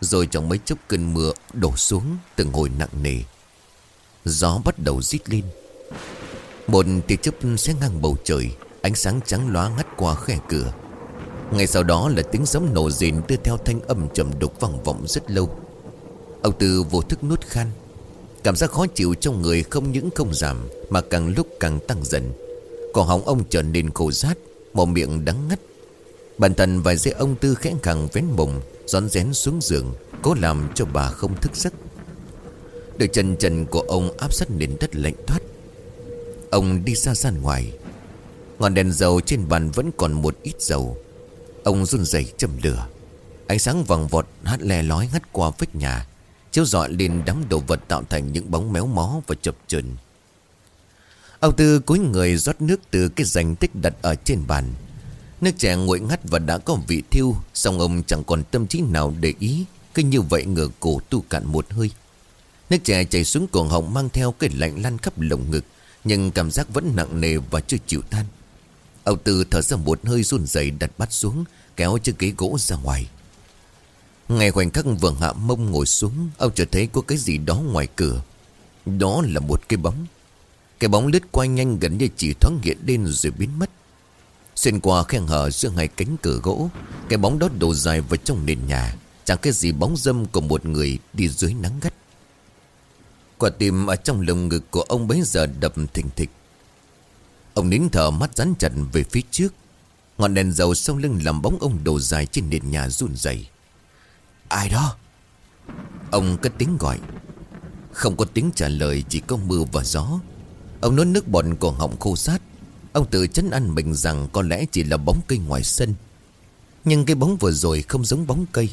Rồi trong mấy chốc cơn mưa đổ xuống từng hồi nặng nề, Gió bắt đầu rít lên. Một tia chớp sẽ ngang bầu trời, Ánh sáng trắng lóa ngắt qua khe cửa. Ngay sau đó là tiếng giấm nổ rền đưa theo thanh âm trầm đục vang vọng rất lâu. Ông Tư vô thức nuốt khan, Cảm giác khó chịu trong người không những không giảm Mà càng lúc càng tăng dần. Cổ họng ông trở nên khô rát, Mồm miệng đắng ngắt. Bản thân vài giây ông Tư khẽ khàng vén mồm Rón rén xuống giường, Cố làm cho bà không thức giấc. Đôi chân trần của ông áp sát nền đất lạnh thoát, Ông đi ra ra ngoài. Ngọn đèn dầu trên bàn vẫn còn một ít dầu. Ông run rẩy châm lửa. Ánh sáng vàng vọt hát lè lói ngắt qua vách nhà, Chiếu rọi lên đám đồ vật tạo thành những bóng méo mó và chập chờn. Ông Tư cúi người rót nước từ cái rành tích đặt ở trên bàn. Nước chè nguội ngắt và đã có vị thiêu Xong ông chẳng còn tâm trí nào để ý. Cứ như vậy ngửa cổ tu cạn một hơi. Nước chè chảy xuống cổ họng mang theo cái lạnh lăn khắp lồng ngực, Nhưng cảm giác vẫn nặng nề và chưa chịu tan. Ông Tư thở ra một hơi run rẩy đặt bát xuống, Kéo chiếc ghế gỗ ra ngoài. Ngay khoảnh khắc vừa hạ mông ngồi xuống Ông chợt thấy có cái gì đó ngoài cửa. Đó là một cái bóng. Cái bóng lướt qua nhanh gần như chỉ thoáng hiện lên rồi biến mất. Xuyên qua khe hở giữa hai cánh cửa gỗ, Cái bóng đó đổ dài vào trong nền nhà, Chẳng cái gì bóng dâm của một người đi dưới nắng gắt. Quả tim ở trong lồng ngực của ông bấy giờ đập thình thịch. Ông nín thở mắt rắn chặt về phía trước. Ngọn đèn dầu sau lưng làm bóng ông đổ dài trên nền nhà run rẩy. Ai đó? Ông cất tiếng gọi. Không có tiếng trả lời, chỉ có mưa và gió. Ông nuốt nước bọt cổ họng khô sát. Ông tự chấn ăn mình rằng có lẽ chỉ là bóng cây ngoài sân. Nhưng cái bóng vừa rồi không giống bóng cây.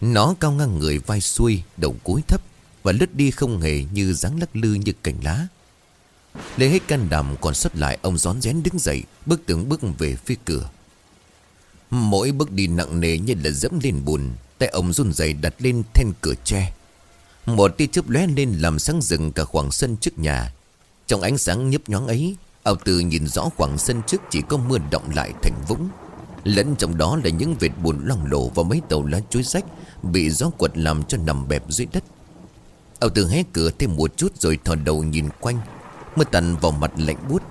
Nó cao ngang người vai xuôi, Đầu cúi thấp Và lướt đi không hề như dáng lắc lư như cành lá. Lấy hết can đảm còn sót lại, Ông rón rén đứng dậy, Bước từng bước về phía cửa. Mỗi bước đi nặng nề như là dẫm lên bùn, Tay ông run rẩy đặt lên then cửa tre. Một tia chớp lóe lên làm sáng rừng cả khoảng sân trước nhà. Trong ánh sáng nhấp nhoáng ấy Ảo Từ nhìn rõ khoảng sân trước chỉ có mưa động lại thành vũng. Lẫn trong đó là những vệt bùn lòng lổ và mấy tàu lá chuối rách Bị gió quật làm cho nằm bẹp dưới đất. Ảo Từ hé cửa thêm một chút rồi thò đầu nhìn quanh. Mưa tàn vào mặt lạnh bút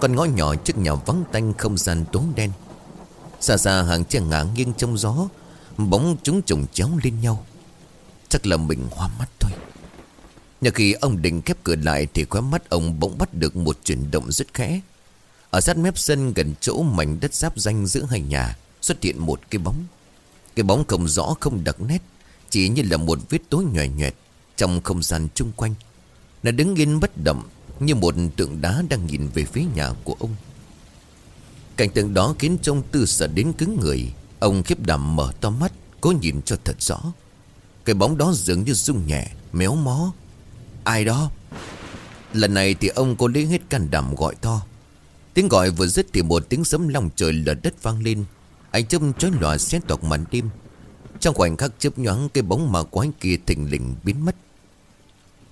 Con ngõ nhỏ trước nhà vắng tanh không gian tối đen. Xa xa hàng tre ngả nghiêng trong gió, Bóng chúng chồng chéo lên nhau. Chắc là mình hoa mắt thôi. Nhờ khi ông định khép cửa lại Thì khóe mắt ông bỗng bắt được một chuyển động rất khẽ. Ở sát mép sân gần chỗ mảnh đất giáp danh giữa hai nhà, Xuất hiện một cái bóng. Cái bóng không rõ, không đặc nét, Chỉ như là một vết tối nhòe nhòe Trong không gian chung quanh. Nó đứng yên bất động Như một tượng đá đang nhìn về phía nhà của ông. Cảnh tượng đó khiến trông tư sợ đến cứng người. Ông khiếp đảm mở to mắt, Cố nhìn cho thật rõ. Cái bóng đó dường như rung nhẹ, Méo mó Ai đó? Lần này thì ông cô lấy hết can đảm gọi to. Tiếng gọi vừa dứt thì một tiếng sấm lòng trời lở đất vang lên. Anh châm chói lòa xé toạc màn đêm. Trong khoảnh khắc chớp nhoáng, Cái bóng mà quái kia thình lình biến mất.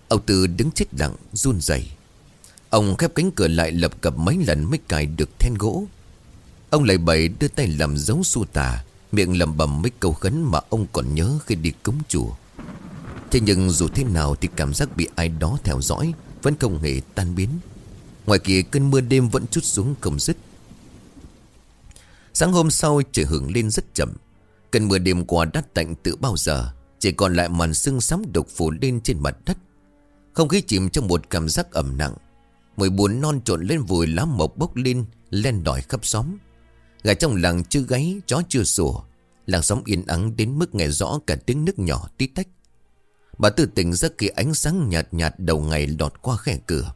Ông Tư đứng chết lặng, run rẩy. Ông khép cánh cửa lại lập cập mấy lần mới cài được then gỗ. Ông lại bày đưa tay làm dấu su tà, Miệng lầm bầm mấy câu khấn mà ông còn nhớ khi đi cúng chùa. Thế nhưng dù thế nào thì cảm giác bị ai đó theo dõi Vẫn không hề tan biến. Ngoài kia, cơn mưa đêm vẫn chút xuống không dứt. Sáng hôm sau, trời hưởng lên rất chậm. Cơn mưa đêm qua đắt tạnh từ bao giờ, Chỉ còn lại màn sương sắm độc phủ lên trên mặt đất. Không khí chìm trong một cảm giác ẩm nặng. Mùi buồn non trộn lên vùi lá mộc bốc lên, Len đỏi khắp xóm. Gà trong làng chưa gáy, Chó chưa sủa. Làng xóm yên ắng đến mức nghe rõ cả tiếng nước nhỏ tí tách. Bà tự tỉnh giấc khi ánh sáng nhạt nhạt đầu ngày lọt qua khe cửa.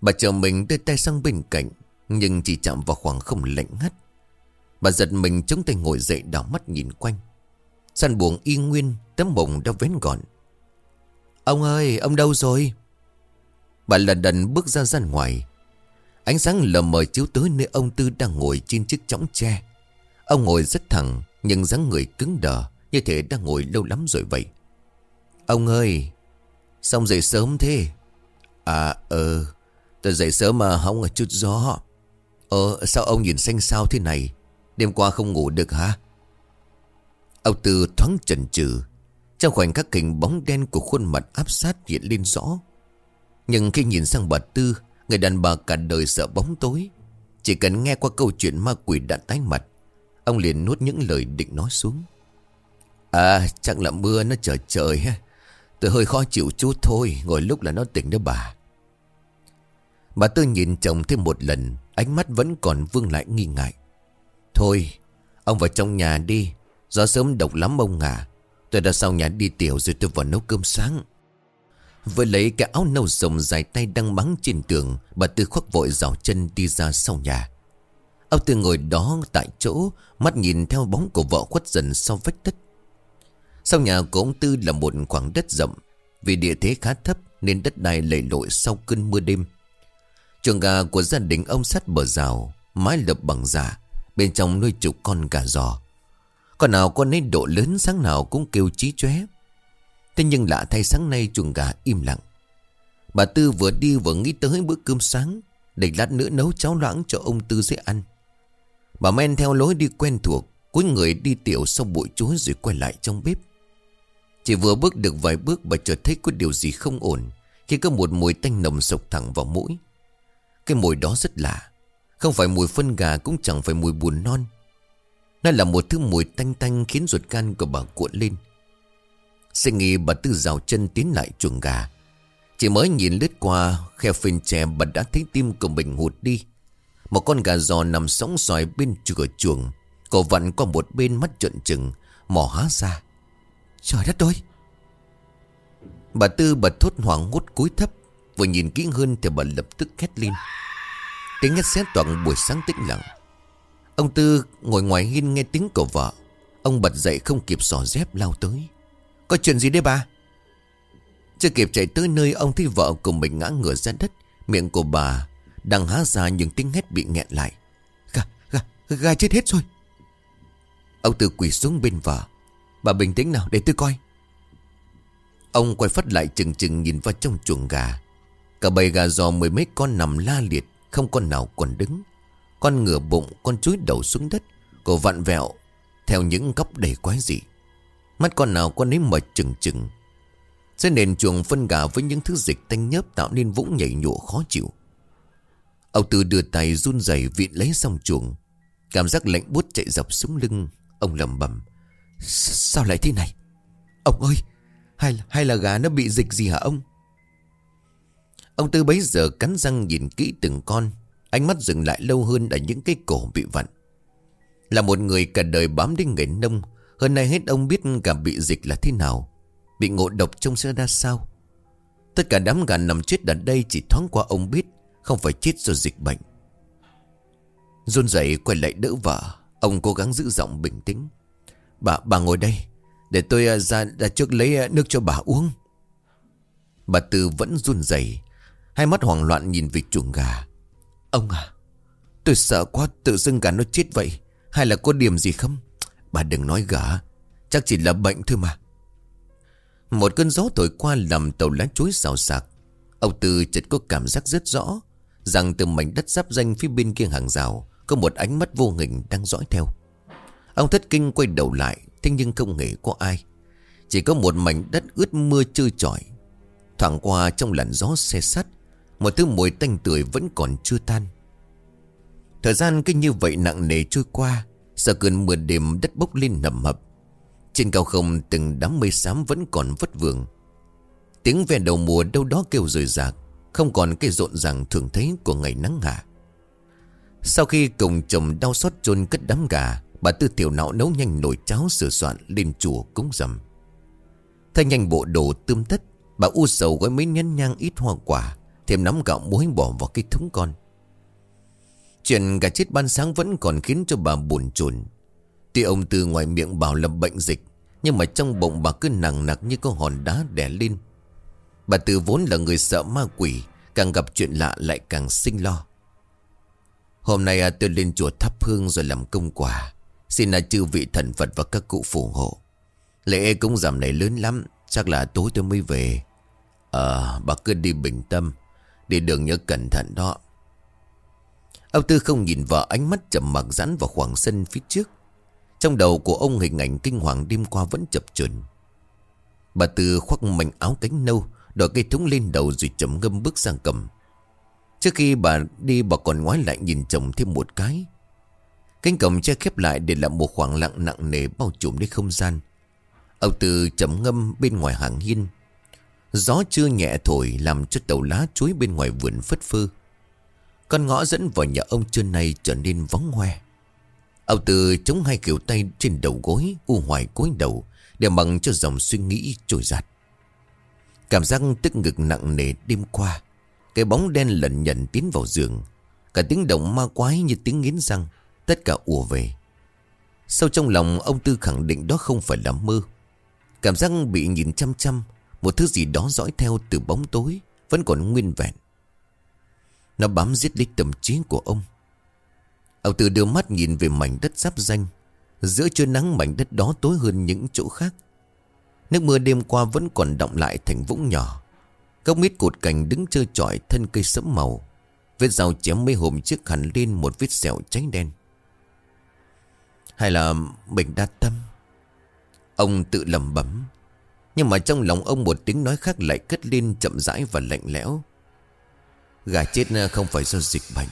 Bà chờ mình đưa tay sang bên cạnh, Nhưng chỉ chạm vào khoảng không lạnh ngắt. Bà giật mình chống tay ngồi dậy đảo mắt nhìn quanh. Sàn buồng y nguyên, Tấm bồng đã vén gọn. Ông ơi, ông đâu rồi? Bà lần đần bước ra gian ngoài. Ánh sáng lờ mờ chiếu tới nơi ông Tư đang ngồi trên chiếc chõng tre. Ông ngồi rất thẳng, nhưng dáng người cứng đờ, như thể đang ngồi lâu lắm rồi vậy. Ông ơi, xong dậy sớm thế? À ờ, tôi dậy sớm mà không ở chút gió. Ờ, sao ông nhìn xanh sao thế này? Đêm qua không ngủ được hả? Ông Tư thoáng chần chừ Trong khoảnh khắc hình bóng đen của khuôn mặt áp sát hiện lên rõ. Nhưng khi nhìn sang bà Tư Người đàn bà cả đời sợ bóng tối Chỉ cần nghe qua câu chuyện ma quỷ đã tái mặt Ông liền nuốt những lời định nói xuống À chắc là mưa nó trở trời ha Tôi hơi khó chịu chút thôi, Ngồi lúc là nó tỉnh đó bà. Bà Tư nhìn chồng thêm một lần, Ánh mắt vẫn còn vương lại nghi ngại. Thôi, Ông vào trong nhà đi, Gió sớm độc lắm ông à. Tôi đã sau nhà đi tiểu rồi tôi vào nấu cơm sáng. Vừa lấy cái áo nâu rồng dài tay đang bắn trên tường, Bà Tư khoác vội rào chân đi ra sau nhà. Ông Tư ngồi đó tại chỗ, Mắt nhìn theo bóng của vợ khuất dần sau vách đất. Sau nhà của ông Tư là một khoảng đất rộng, Vì địa thế khá thấp Nên đất đai lầy lội sau cơn mưa đêm. Chuồng gà của gia đình ông sát bờ rào, Mái lập bằng giả Bên trong nuôi chục con gà giò. Con nào con ấy độ lớn sáng nào cũng kêu chí chóe. Thế nhưng lạ thay sáng nay chuồng gà im lặng. Bà Tư vừa đi vừa nghĩ tới bữa cơm sáng, Để lát nữa nấu cháo loãng cho ông Tư dễ ăn. Bà men theo lối đi quen thuộc, Cuối người đi tiểu sau bụi chuối rồi quay lại trong bếp. Chỉ vừa bước được vài bước bà chợt thấy có điều gì không ổn, Khi có một mùi tanh nồng sộc thẳng vào mũi. Cái mùi đó rất lạ, Không phải mùi phân gà cũng chẳng phải mùi buồn non. Nó là một thứ mùi tanh tanh khiến ruột gan của bà cuộn lên. Sẽ nghĩ bà Tư rào chân tiến lại chuồng gà. Chỉ mới nhìn lướt qua, Khe phên tre bà đã thấy tim của mình hụt đi. Một con gà giò nằm sóng xoài bên cửa chuồng, Cổ vặn qua một bên mắt trợn trừng Mỏ há ra. Trời đất ơi! Bà Tư bật thốt hoảng hốt cúi thấp Vừa nhìn kỹ hơn thì bà lập tức hét lên. Tiếng hét xé toàn buổi sáng tĩnh lặng. Ông Tư ngồi ngoài hiên nghe tiếng của vợ. Ông bật dậy không kịp xỏ dép lao tới. Có chuyện gì đấy bà? Chưa kịp chạy tới nơi ông thấy vợ của mình ngã ngửa ra đất Miệng của bà đang há ra những tiếng hét bị nghẹn lại. Gà, gà, gà chết hết rồi. Ông Tư quỳ xuống bên vợ. Bà bình tĩnh nào để tôi coi. Ông quay phát lại chừng chừng nhìn vào trong chuồng gà. Cả bầy gà giò mười mấy con nằm la liệt, Không con nào còn đứng. Con ngửa bụng, Con chúi đầu xuống đất Cổ vặn vẹo Theo những góc đầy quái dị. Mắt con nào con ấy mở chừng chừng. Trên nền chuồng phân gà với những thứ dịch tanh nhớp Tạo nên vũng nhảy nhụa khó chịu. Ông Tư đưa tay run rẩy vịn lấy xong chuồng. Cảm giác lạnh buốt chạy dọc xuống lưng, Ông lầm bầm Sao lại thế này? Ông ơi hay, hay là gà nó bị dịch gì hả ông? Ông Tư bấy giờ cắn răng nhìn kỹ từng con Ánh mắt dừng lại lâu hơn ở những cái cổ bị vặn. Là một người cả đời bám đến nghề nông Hơn nay hết ông biết gà bị dịch là thế nào Bị ngộ độc trong sữa ra sao. Tất cả đám gà nằm chết ở đây chỉ thoáng qua ông biết Không phải chết do dịch bệnh. Run dậy quay lại đỡ vợ Ông cố gắng giữ giọng bình tĩnh. Bà, bà ngồi đây Để tôi à, ra, ra trước lấy à, nước cho bà uống. Bà Tư vẫn run rẩy Hai mắt hoảng loạn nhìn về chuồng gà. Ông à Tôi sợ quá tự dưng gà nó chết vậy Hay là có điểm gì không? Bà đừng nói gà Chắc chỉ là bệnh thôi mà. Một cơn gió thổi qua làm tàu lá chuối xào xạc. Ông Tư chợt có cảm giác rất rõ Rằng từ mảnh đất giáp danh phía bên kia hàng rào Có một ánh mắt vô hình đang dõi theo. Ông thất kinh quay đầu lại, Thế nhưng không hề có ai. Chỉ có một mảnh đất ướt mưa trơ trọi. Thoảng qua trong làn gió xe sắt, Một thứ mùi tanh tưởi vẫn còn chưa tan. Thời gian cứ như vậy nặng nề trôi qua Sợ cơn mưa đêm đất bốc lên nầm hập. Trên cao không từng đám mây xám vẫn còn vất vưởng. Tiếng ve đầu mùa đâu đó kêu rời rạc, Không còn cái rộn ràng thường thấy của ngày nắng hạ Sau khi cùng chồng đau xót chôn cất đám gà Bà Tư Tiểu não nấu nhanh nồi cháo sửa soạn lên chùa cúng dầm. Thay nhanh bộ đồ tươm tất Bà u sầu gói mấy nhánh nhang ít hoa quả Thêm nắm gạo muối bỏ vào cái thúng con. Chuyện gà chết ban sáng vẫn còn khiến cho bà buồn chồn. Tuy ông từ ngoài miệng bảo là bệnh dịch Nhưng mà trong bụng bà cứ nặng nặc như có hòn đá đè lên. Bà tư vốn là người sợ ma quỷ Càng gặp chuyện lạ lại càng sinh lo. Hôm nay à, tôi lên chùa thắp hương rồi làm công quả. Xin là chư vị thần Phật và các cụ phù hộ. Lễ cúng giảm này lớn lắm, Chắc là tối tôi mới về. Ờ bà cứ đi bình tâm, Đi đường nhớ cẩn thận đó. Ông Tư không nhìn vợ, ánh mắt chậm mặc rắn vào khoảng sân phía trước. Trong đầu của ông hình ảnh kinh hoàng đêm qua vẫn chập chờn. Bà Tư khoác mảnh áo cánh nâu Đòi cây thúng lên đầu rồi chậm ngâm bước sang cầm. Trước khi bà đi, bà còn ngoái lại nhìn chồng thêm một cái. Cánh cổng che khép lại để làm một khoảng lặng nặng nề bao trùm đến không gian. Ông Tư chấm ngâm bên ngoài hàng hiên. Gió chưa nhẹ thổi làm cho tàu lá chuối bên ngoài vườn phất phơ. Con ngõ dẫn vào nhà ông trưa nay trở nên vắng hoe. Ông Tư chống hai kiểu tay trên đầu gối, u hoài cúi đầu để bằng cho dòng suy nghĩ trôi giặt. Cảm giác tức ngực nặng nề đêm qua. Cái bóng đen lẩn nhận tiến vào giường. Cả tiếng động ma quái như tiếng nghiến răng. Tất cả ùa về. Sâu trong lòng, ông Tư khẳng định đó không phải là mơ. Cảm giác bị nhìn chăm chăm, Một thứ gì đó dõi theo từ bóng tối, Vẫn còn nguyên vẹn. Nó bám giết lấy tâm trí của ông. Ông Tư đưa mắt nhìn về mảnh đất giáp danh. Giữa trưa nắng, mảnh đất đó tối hơn những chỗ khác. Nước mưa đêm qua vẫn còn động lại thành vũng nhỏ. Gốc mít cột cành đứng trơ trọi, thân cây sẫm màu. Vết dao chém mấy hôm trước hẳn lên một vết sẹo cháy đen hay là mình đa tâm? Ông tự lầm bấm Nhưng mà trong lòng ông một tiếng nói khác lại cất lên chậm rãi và lạnh lẽo. Gà chết không phải do dịch bệnh.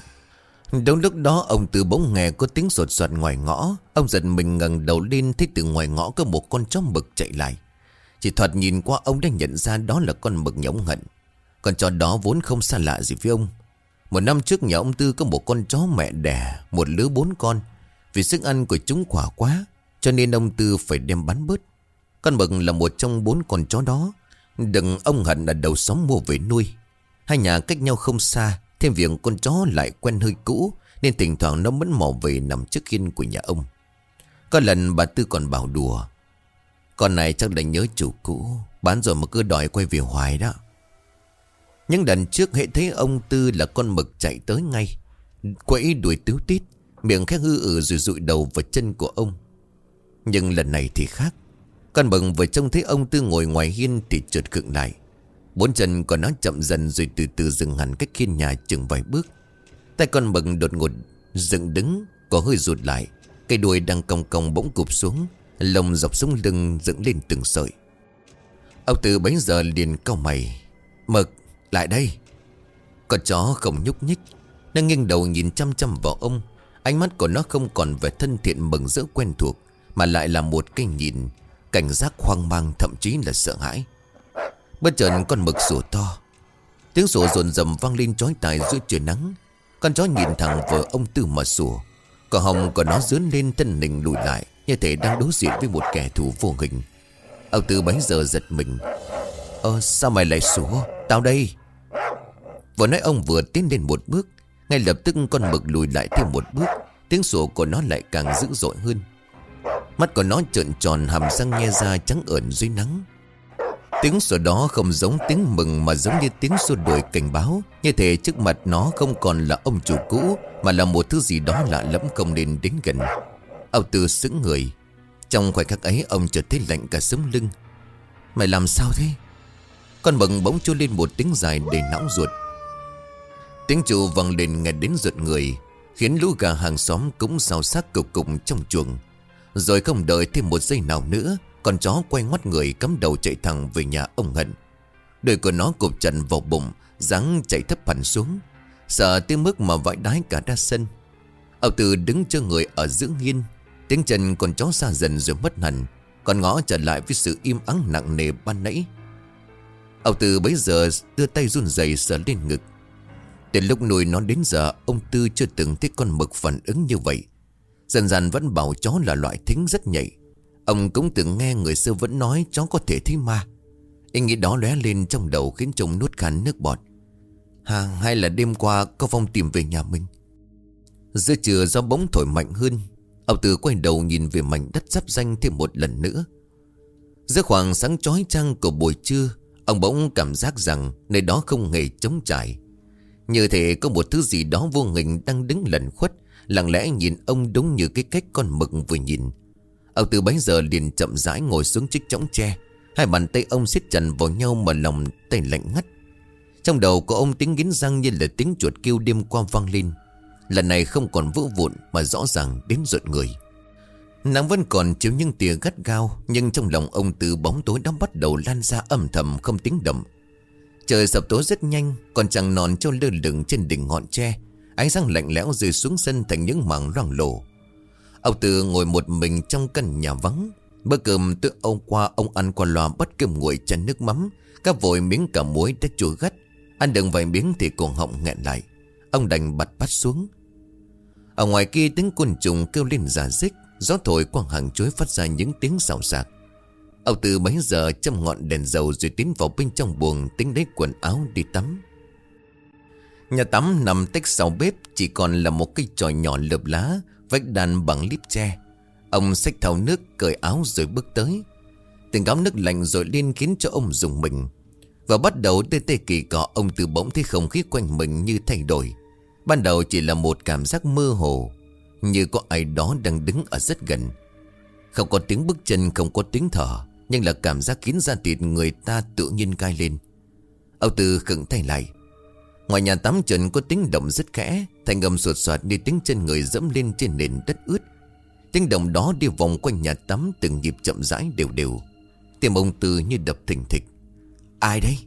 Đúng lúc đó, ông từ bỗng nghe có tiếng sột soạt ngoài ngõ. Ông giật mình ngẩng đầu lên, thấy từ ngoài ngõ có một con chó mực chạy lại. Chỉ thoạt nhìn qua, ông đã nhận ra đó là con mực nhà ông Hận. Con chó đó vốn không xa lạ gì với ông. Một năm trước, nhà ông Tư có một con chó mẹ đẻ, Một lứa bốn con vì sức ăn của chúng quả quá, Cho nên ông Tư phải đem bán bớt. Con mực là một trong bốn con chó đó. Đừng ông Hận ở đầu xóm mua về nuôi. Hai nhà cách nhau không xa, Thêm việc con chó lại quen hơi cũ, Nên thỉnh thoảng nó mẫn mò về nằm trước khiên của nhà ông. Có lần bà Tư còn bảo đùa, Con này chắc là nhớ chủ cũ, Bán rồi mà cứ đòi quay về hoài đó. Những lần trước hệ thấy ông Tư là con mực chạy tới ngay, Quẫy đuổi tiếu tít. Miệng khẽ hư ử rồi rụi đầu vào chân của ông. Nhưng lần này thì khác. Con bừng vừa trông thấy ông Tư ngồi ngoài hiên Thì trượt cựng lại. Bốn chân của nó chậm dần rồi từ từ dừng hẳn cách khiên nhà chừng vài bước. Tay con bừng đột ngột dựng đứng, Có hơi rụt lại. Cây đuôi đang cong cong bỗng cụp xuống Lồng dọc xuống lưng dựng lên từng sợi. Ông Tư bấy giờ liền cau mày. Mực, lại đây. Con chó không nhúc nhích, Nó nghiêng đầu nhìn chăm chăm vào ông. Ánh mắt của nó không còn vẻ thân thiện mừng rỡ quen thuộc, Mà lại là một cái nhìn, Cảnh giác hoang mang, thậm chí là sợ hãi. Bất chợt con mực sủa to. Tiếng sủa rồn rầm vang lên chói tai giữa trời nắng. Con chó nhìn thẳng vào ông Tư mà sủa. Cỏ hồng của nó dướn lên thân hình lùi lại, Như thể đang đối diện với một kẻ thù vô hình. Ông Tư bấy giờ giật mình. Ơ sao mày lại sủa? Tao đây. Vừa nói ông vừa tiến lên một bước ngay lập tức con mực lùi lại thêm một bước, Tiếng sủa của nó lại càng dữ dội hơn. Mắt của nó trợn tròn hàm răng nghe ra trắng ẩn dưới nắng. Tiếng sủa đó không giống tiếng mừng mà giống như tiếng xua đuổi cảnh báo. Như thể trước mặt nó không còn là ông chủ cũ, Mà là một thứ gì đó lạ lẫm không nên đến gần. Ông Tư sững người. Trong khoảnh khắc ấy, ông chợt thấy lạnh cả sống lưng. Mày làm sao thế? Con mừng bỗng trôi lên một tiếng dài đầy não ruột. Tiếng trụ vang lên nghe đến giật người, Khiến lũ gà hàng xóm cũng sao xác cục cùng trong chuồng. Rồi không đợi thêm một giây nào nữa, Con chó quay ngoắt người cắm đầu chạy thẳng về nhà ông Hận. Đôi của nó cụp chặt vào bụng, dáng chạy thấp hẳn xuống, Sợ tới mức mà vãi đái cả đa sân. Ông Tư đứng cho người ở giữa hiên, Tiếng chân con chó xa dần rồi mất hẳn con ngõ trở lại với sự im ắng nặng nề ban nãy. Ông Tư bấy giờ đưa tay run rẩy sờ lên ngực. Từ lúc nuôi nó đến giờ, Ông Tư chưa từng thấy con mực phản ứng như vậy. Dần dần vẫn bảo chó là loại thính rất nhạy. Ông cũng từng nghe người xưa vẫn nói chó có thể thấy ma. Ý nghĩ đó lóe lên trong đầu khiến chồng nuốt khăn nước bọt. Hà hay là đêm qua có phong tìm về nhà mình? Giữa trưa do bóng thổi mạnh hơn. Ông Tư quay đầu nhìn về mảnh đất giáp danh thêm một lần nữa. Giữa khoảng sáng chói trăng của buổi trưa, Ông bỗng cảm giác rằng nơi đó không hề trống trải. Như thể có một thứ gì đó vô hình đang đứng lẩn khuất. Lặng lẽ nhìn ông đúng như cái cách con mực vừa nhìn. Ông từ bấy giờ liền chậm rãi ngồi xuống chiếc chõng tre. Hai bàn tay ông siết chặt vào nhau mà lòng tay lạnh ngắt. Trong đầu của ông tiếng nghiến răng như là tiếng chuột kêu đêm qua vang lên. Lần này không còn vỡ vụn mà rõ ràng đến rợn người. Nắng vẫn còn chiếu những tia gắt gao, Nhưng trong lòng ông từ bóng tối đã bắt đầu lan ra âm thầm không tiếng động. Trời sập tối rất nhanh, Còn chẳng nòn trâu lơ lửng trên đỉnh ngọn tre. Ánh sáng lạnh lẽo rơi xuống sân thành những mảng loang lổ. Ông Tư ngồi một mình trong căn nhà vắng. Bữa cơm từ ông qua, ông ăn qua loa bắt cơm nguội chăn nước mắm. Các vội miếng cả muối đã chua gắt. Ăn đừng vài miếng thì cuồng họng nghẹn lại. Ông đành bật bắt xuống. Ở ngoài kia tiếng côn trùng kêu lên giả dích Gió thổi qua hàng chuối phát ra những tiếng xào xạc. Ông từ mấy giờ châm ngọn đèn dầu Rồi tiến vào bên trong buồng, Tính lấy quần áo đi tắm. Nhà tắm nằm tách sau bếp, Chỉ còn là một cây tròi nhỏ lợp lá, Vách đàn bằng líp tre. Ông xách thau nước, cởi áo rồi bước tới. Từng gáo nước lạnh rồi liên khiến cho ông dùng mình. Và bắt đầu tê tê kỳ cọ, Ông từ bỗng thấy không khí quanh mình như thay đổi. Ban đầu chỉ là một cảm giác mơ hồ, Như có ai đó đang đứng ở rất gần. Không có tiếng bước chân, Không có tiếng thở. Nhưng là cảm giác khiến da thịt người ta tự nhiên cay lên. Ông Tư khựng tay lại. Ngoài nhà tắm, trần có tiếng động rất khẽ Thành ngầm sột soạt đi tiếng chân người dẫm lên trên nền đất ướt. Tiếng động đó đi vòng quanh nhà tắm, Từng nhịp chậm rãi đều đều. Tim ông Tư như đập thình thịch. Ai đây?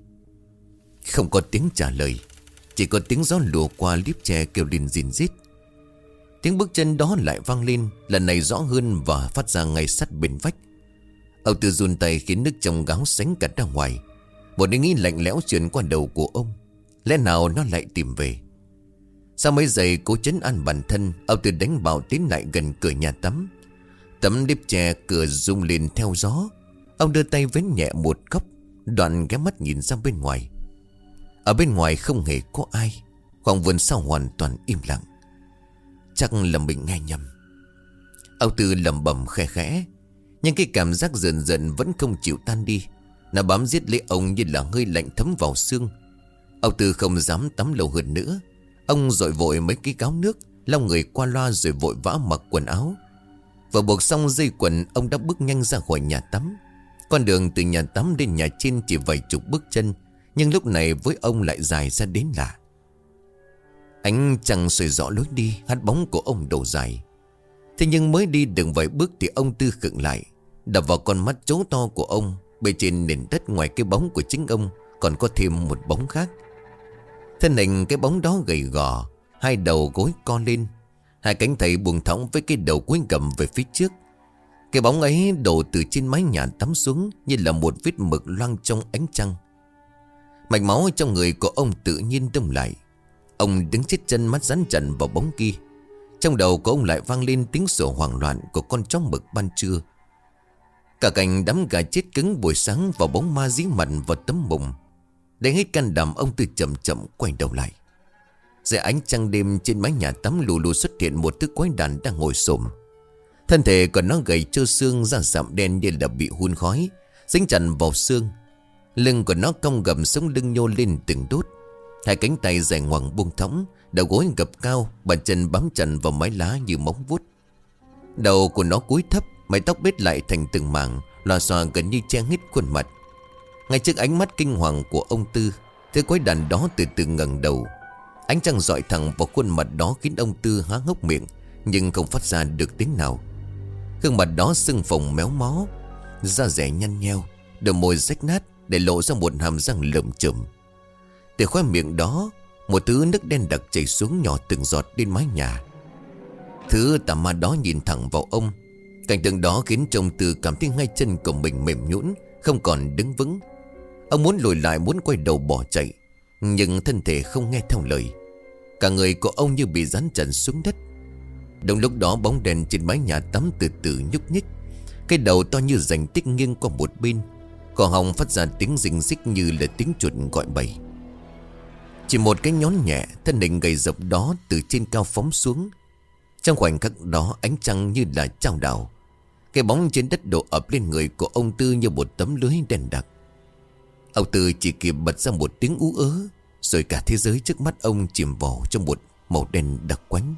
Không có tiếng trả lời. Chỉ có tiếng gió lùa qua liếp tre kêu lên rìn rít. Tiếng bước chân đó lại vang lên, Lần này rõ hơn và phát ra ngay sát bên vách. Ông Tư run tay khiến nước trong gáo sánh cả ra ngoài. Một ý nghĩ lạnh lẽo chuyển qua đầu của ông. Lẽ nào nó lại tìm về? Sau mấy giây cố chấn an bản thân Ông Tư đánh bảo tiến lại gần cửa nhà tắm. Tấm điếp tre cửa rung lên theo gió. Ông đưa tay vén nhẹ một góc, Đoạn ghé mắt nhìn ra bên ngoài. Ở bên ngoài không hề có ai. Khoảng vườn sau hoàn toàn im lặng. Chắc là mình nghe nhầm. Ông Tư lầm bầm khe khẽ. Nhưng cái cảm giác dần dần vẫn không chịu tan đi. Nó bám giết lấy ông như là hơi lạnh thấm vào xương. Ông Tư không dám tắm lâu hơn nữa. Ông dội vội mấy cái cáo nước, Lau người qua loa rồi vội vã mặc quần áo. Vừa buộc xong dây quần, Ông đã bước nhanh ra khỏi nhà tắm. Con đường từ nhà tắm đến nhà trên chỉ vài chục bước chân, Nhưng lúc này với ông lại dài ra đến lạ. Ánh chẳng sợi rõ lối đi Hát bóng của ông đổ dài. Thế nhưng mới đi đường vài bước Thì ông Tư khựng lại, Đập vào con mắt chố to của ông Bề trên nền đất ngoài cái bóng của chính ông Còn có thêm một bóng khác. Thân hình cái bóng đó gầy gò, Hai đầu gối co lên, Hai cánh tay buông thõng với cái đầu cuối gầm về phía trước. Cái bóng ấy đổ từ trên mái nhà tắm xuống Như là một vết mực loang trong ánh trăng. Mạch máu trong người của ông tự nhiên đông lại. Ông đứng chết chân mắt rắn trần vào bóng kia. Trong đầu của ông lại vang lên tiếng sổ hoảng loạn Của con chó mực ban trưa. Cả cảnh đám gà chết cứng buổi sáng và bóng ma dí mặn vào tấm mùng. Để hết can đảm, ông từ chậm chậm quay đầu lại. Dưới ánh trăng đêm trên mái nhà tắm lù lù xuất hiện một thứ quái đàn đang ngồi xổm. Thân thể của nó gầy trơ xương, da sạm đen như là bị hun khói, Dính chặt vào xương. Lưng của nó cong gầm sống lưng nhô lên từng đốt. Hai cánh tay dài ngoằng buông thõng, Đầu gối gập cao Bàn chân bám chặt vào mái lá như móng vuốt. Đầu của nó cúi thấp, Mái tóc bết lại thành từng mảng Lòa xòa gần như che hết khuôn mặt. Ngay trước ánh mắt kinh hoàng của ông Tư, Thứ quái đàn đó từ từ ngẩng đầu. Ánh trăng dọi thẳng vào khuôn mặt đó Khiến ông Tư há hốc miệng, Nhưng không phát ra được tiếng nào. Gương mặt đó sưng phồng méo mó, Da rẻ nhăn nheo, Đôi môi rách nát Để lộ ra một hàm răng lởm chởm. Từ khoe miệng đó, Một thứ nước đen đặc chảy xuống nhỏ từng giọt lên mái nhà. Thứ tà ma đó nhìn thẳng vào ông. Cảnh tượng đó khiến chồng từ cảm thấy ngay chân của mình mềm nhũn, Không còn đứng vững. Ông muốn lùi lại, muốn quay đầu bỏ chạy, Nhưng thân thể không nghe theo lời. Cả người của ông như bị rắn chặt xuống đất. Đồng lúc đó, bóng đèn trên mái nhà tắm từ từ nhúc nhích. Cái đầu to như rành tích nghiêng qua một bên. Cỏ hồng phát ra tiếng rình rích như là tiếng chuột gọi bầy chỉ một cái nhón nhẹ Thân hình gầy rộng đó từ trên cao phóng xuống Trong khoảnh khắc đó ánh trăng như là trao đảo cái bóng trên đất đổ ập lên người của ông Tư như một tấm lưới đèn đặc. Ông Tư chỉ kịp bật ra một tiếng ú ớ, rồi cả thế giới trước mắt ông chìm vào trong một màu đen đặc quánh.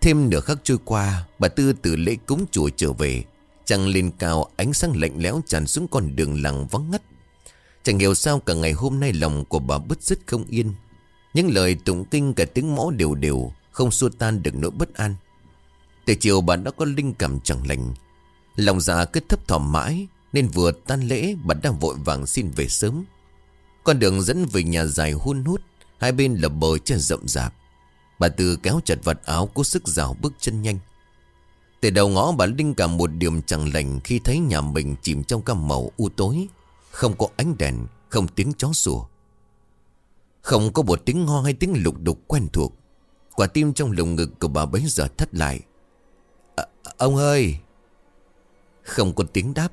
Thêm nửa khắc trôi qua, bà Tư từ lễ cúng chùa trở về, trăng lên cao ánh sáng lạnh lẽo tràn xuống con đường làng vắng ngắt. Chẳng hiểu sao cả ngày hôm nay lòng của bà bứt rứt không yên. Những lời tụng kinh cả tiếng mõ đều đều, không xua tan được nỗi bất an. Từ chiều bà đã có linh cảm chẳng lành. Lòng dạ cứ thấp thỏm mãi Nên vừa tan lễ bà đang vội vàng xin về sớm. Con đường dẫn về nhà dài hun hút Hai bên là bờ chân rậm rạp. Bà Tư kéo chặt vật áo cố sức rào bước chân nhanh. Từ đầu ngõ bà linh cảm một điểm chẳng lành Khi thấy nhà mình chìm trong cam màu u tối. Không có ánh đèn, Không tiếng chó sủa. Không có một tiếng ho hay tiếng lục đục quen thuộc. Quả tim trong lồng ngực của bà bấy giờ thắt lại. Ờ, ông ơi! Không có tiếng đáp.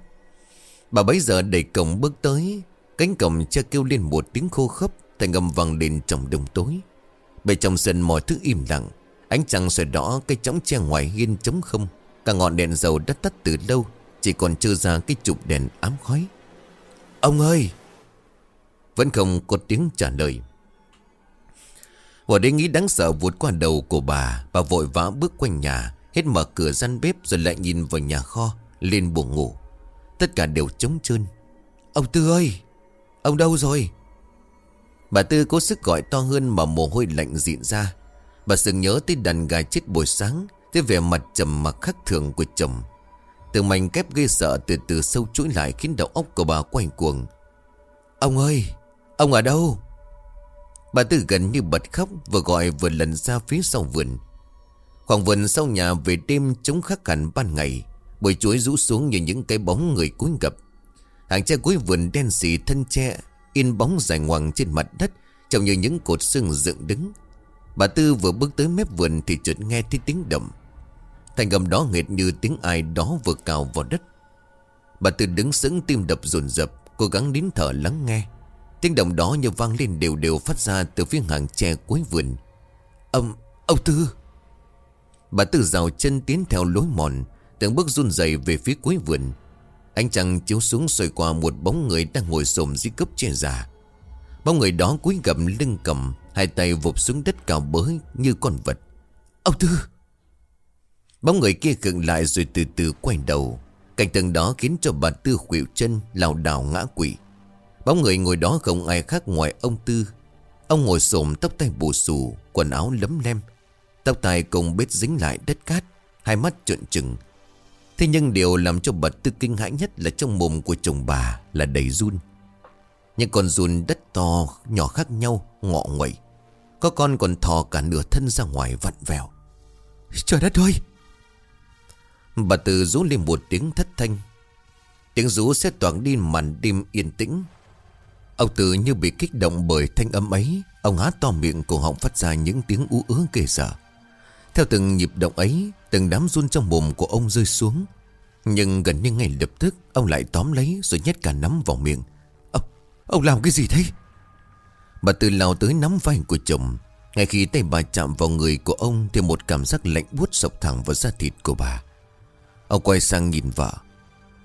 Bà bấy giờ đẩy cổng bước tới. Cánh cổng che kêu lên một tiếng khô khốc Thành âm vang lên trong đồng tối. Bên trong sân mọi thứ im lặng. Ánh trăng soi đỏ, cái chóng che ngoài hiên trống không. Cả ngọn đèn dầu đã tắt từ lâu, Chỉ còn trơ ra cái chụp đèn ám khói. Ông ơi! Vẫn không có tiếng trả lời. Hòa đế nghĩ đáng sợ vụt qua đầu của bà Bà vội vã bước quanh nhà, Hết mở cửa gian bếp rồi lại nhìn vào nhà kho, Lên buồng ngủ. Tất cả đều trống trơn. Ông Tư ơi! Ông đâu rồi? Bà Tư cố sức gọi to hơn mà mồ hôi lạnh dịn ra. Bà sừng nhớ tới đàn gà chết buổi sáng, Tới vẻ mặt trầm mặc khắc thường của chồng. Từ mảnh kép ghê sợ từ từ sâu chuỗi lại Khiến đầu óc của bà quay cuồng. Ông ơi, Ông ở đâu? Bà Tư gần như bật khóc, Vừa gọi vừa lần ra phía sau vườn. Khoảng vườn sau nhà về đêm chống khắc hẳn ban ngày Bồi chuối rũ xuống như những cái bóng người cúi gập Hàng tre cuối vườn đen xì thân tre, In bóng dài ngoằng trên mặt đất, Trông như những cột xương dựng đứng. Bà Tư vừa bước tới mép vườn Thì chợt nghe thấy tiếng động. Thành gầm đó nghệt như tiếng ai đó vừa cào vào đất. Bà Tư đứng sững tim đập rồn rập Cố gắng nín thở lắng nghe. Tiếng động đó như vang lên đều đều phát ra Từ phía hàng tre cuối vườn. Ông, ông Tư! Bà Tư rào chân tiến theo lối mòn Từng bước run rẩy về phía cuối vườn. Ánh trăng chiếu xuống xoay qua một bóng người đang ngồi xồm dưới cấp che già. Bóng người đó cúi gầm lưng cầm Hai tay vụp xuống đất cào bới như con vật. Ông Tư! Bóng người kia khựng lại rồi từ từ quay đầu. Cảnh tượng đó khiến cho bà Tư khuỵu chân lảo đảo ngã quỵ. Bóng người ngồi đó không ai khác ngoài ông Tư. Ông ngồi xổm tóc tay bù xù, Quần áo lấm lem. Tóc tai cùng bết dính lại đất cát, Hai mắt trợn trừng. Thế nhưng điều làm cho bà Tư kinh hãi nhất Là trong mồm của chồng bà là đầy run. Những con run đất to, Nhỏ khác nhau, ngọ nguậy. Có con còn thò cả nửa thân ra ngoài vặn vẹo. Trời đất ơi! Bà Tư rú lên một tiếng thất thanh. Tiếng rú sẽ toàn đi màn đêm yên tĩnh. Ông Tư như bị kích động bởi thanh âm ấy. Ông há to miệng cổ họng phát ra những tiếng ú ớ kề sợ Theo từng nhịp động ấy Từng đám run trong mồm của ông rơi xuống. Nhưng gần như ngay lập tức Ông lại tóm lấy rồi nhét cả nắm vào miệng. Ông, ông làm cái gì thế? Bà Tư lao tới nắm vai của chồng. Ngay khi tay bà chạm vào người của ông Thì một cảm giác lạnh buốt sộc thẳng vào da thịt của bà. Ông quay sang nhìn vợ.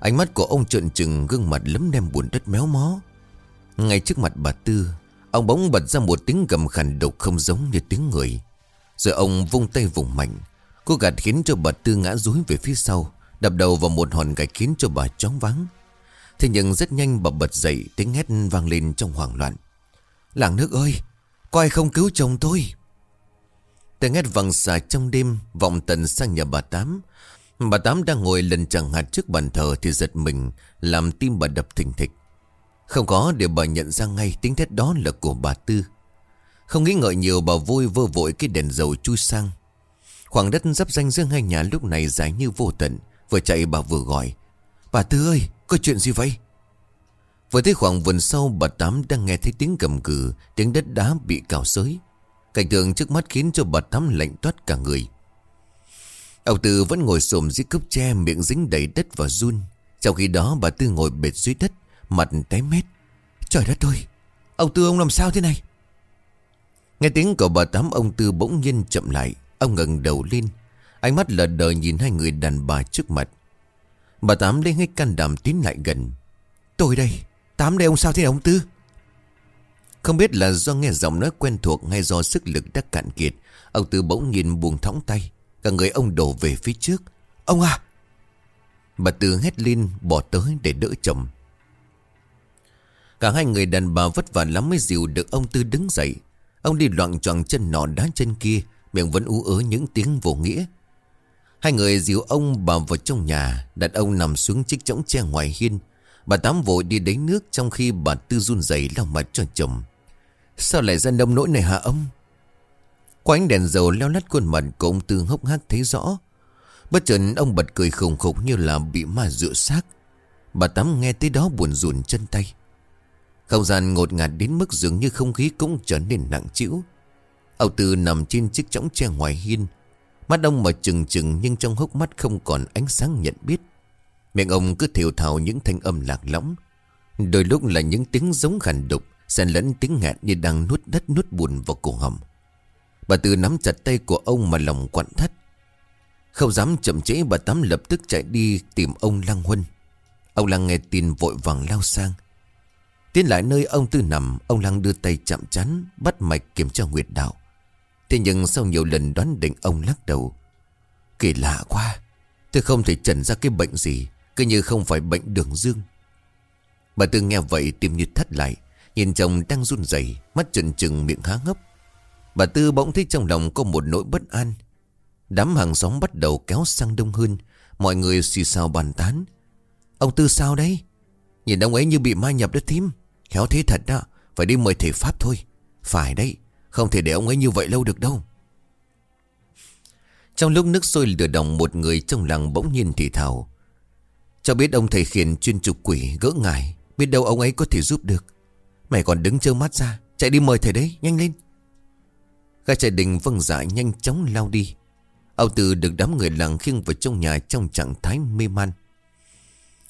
Ánh mắt của ông trợn trừng, gương mặt lấm nem buồn đất méo mó. Ngay trước mặt bà Tư, Ông bỗng bật ra một tiếng gầm khàn độc không giống như tiếng người. Rồi ông vung tay vùng mạnh Cô gạt khiến cho bà Tư ngã rúi về phía sau, Đập đầu vào một hòn gạch khiến cho bà chóng vắng Thế nhưng rất nhanh bà bật dậy, Tiếng hét vang lên trong hoảng loạn. Làng nước ơi, Có ai không cứu chồng tôi? Tiếng hét vang xa trong đêm, Vọng tận sang nhà bà Tám. Bà Tám đang ngồi lần chẳng hạt trước bàn thờ Thì giật mình, Làm tim bà đập thình thịch. Không có để bà nhận ra ngay tiếng thét đó là của bà Tư. Không nghĩ ngợi nhiều, bà vui vơ vội cái đèn dầu chui sang. Khoảng đất dắp danh giữa hai nhà lúc này dài như vô tận. Vừa chạy bà vừa gọi, Bà Tư ơi, có chuyện gì vậy? Vừa thấy khoảng vườn sau, bà Tám đang nghe thấy tiếng cầm cử Tiếng đất đá bị cào xới. Cảnh tượng trước mắt khiến cho bà Tám lạnh toát cả người. Ông Tư vẫn ngồi xổm dưới cốc tre miệng dính đầy đất và run. Trong khi đó bà Tư ngồi bệt dưới đất, mặt tái mét. Trời đất ơi, ông Tư ông làm sao thế này? Nghe tiếng của bà Tám ông Tư bỗng nhiên chậm lại. Ông ngẩng đầu lên. Ánh mắt lờ đờ nhìn hai người đàn bà trước mặt. Bà Tám lấy hết can đảm tiến lại gần. Tôi đây, Tám đây ông sao thế này ông Tư? Không biết là do nghe giọng nói quen thuộc hay do sức lực đã cạn kiệt. Ông Tư bỗng nhìn buông thõng tay. Cả người ông đổ về phía trước. Ông à! Bà Tư hét lên, bỏ tới để đỡ chồng. Cả hai người đàn bà vất vả lắm mới dìu được ông Tư đứng dậy. Ông đi loạn choạng chân nọ đá chân kia, Miệng vẫn ú ớ những tiếng vô nghĩa. Hai người dìu ông bà vào trong nhà, Đặt ông nằm xuống chiếc chõng tre ngoài hiên. Bà Tám vội đi lấy nước Trong khi bà Tư run rẩy lau mặt cho chồng. Sao lại ra nông nỗi này hả ông? Qua ánh đèn dầu leo lắt khuôn mặt của ông Tư hốc hác thấy rõ. Bất chợt ông bật cười khủng khục như là bị ma dựa xác. Bà Tám nghe tới đó buồn rùn chân tay. Không gian ngột ngạt đến mức dường như không khí cũng trở nên nặng trĩu. Ông Tư nằm trên chiếc chõng tre ngoài hiên. Mắt ông mà trừng trừng nhưng trong hốc mắt không còn ánh sáng nhận biết. Miệng ông cứ thều thào những thanh âm lạc lõng. Đôi lúc là những tiếng giống khàn đục, xen lẫn tiếng ngạt như đang nuốt đất nuốt buồn vào cổ họng. Bà Tư nắm chặt tay của ông mà lòng quặn thắt. Không dám chậm trễ bà Tám lập tức chạy đi tìm ông Lăng Huân. Ông Lăng nghe tin vội vàng lao sang. Tiến lại nơi ông Tư nằm, ông Lăng đưa tay chạm chắn, bắt mạch kiểm tra nguyệt đạo. Thế nhưng sau nhiều lần đoán định ông lắc đầu. Kỳ lạ quá, tôi không thể trần ra cái bệnh gì, cứ như không phải bệnh đường dương. Bà Tư nghe vậy tim như thắt lại, nhìn chồng đang run rẩy, mắt trần trừng miệng há ngốc. Bà Tư bỗng thấy trong lòng có một nỗi bất an. Đám hàng xóm bắt đầu kéo sang đông hơn. Mọi người xì xào bàn tán. Ông Tư sao đấy? Nhìn ông ấy như bị ma nhập đất thím. Khéo thế thật đó. Phải đi mời thể pháp thôi. Phải đấy. Không thể để ông ấy như vậy lâu được đâu. Trong lúc nước sôi lửa đồng một người trong làng bỗng nhiên thì thào. Cho biết ông thầy khiển chuyên trục quỷ, gỡ ngài. Biết đâu ông ấy có thể giúp được. Mày còn đứng trơ mắt ra. Chạy đi mời thầy đấy. Nhanh lên. Gã trai đình vâng dại nhanh chóng lao đi. Âu Tư được đám người làng khiêng vào trong nhà trong trạng thái mê man.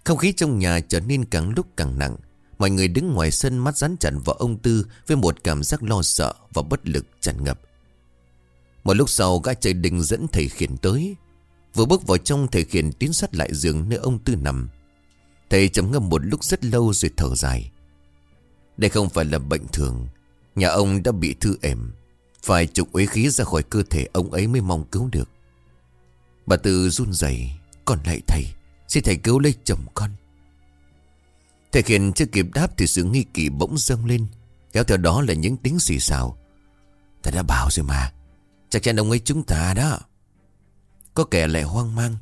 Không khí trong nhà trở nên càng lúc càng nặng. Mọi người đứng ngoài sân mắt rắn chặt vào ông Tư Với một cảm giác lo sợ và bất lực tràn ngập. Một lúc sau, gã trai đình dẫn thầy khiển tới. Vừa bước vào trong, thầy khiển tiến sát lại giường nơi ông Tư nằm. Thầy trầm ngâm một lúc rất lâu rồi thở dài. Đây không phải là bệnh thường. Nhà ông đã bị thư ểm phải trục uế khí ra khỏi cơ thể ông ấy mới mong cứu được. Bà Tư run rẩy Còn lại thầy, Xin thầy cứu lấy chồng con. Thầy khiến chưa kịp đáp Thì sự nghi kỵ bỗng dâng lên, Kéo theo đó là những tiếng xì xào. Ta đã bảo rồi mà, Chắc chắn ông ấy chúng ta đó. Có kẻ lại hoang mang.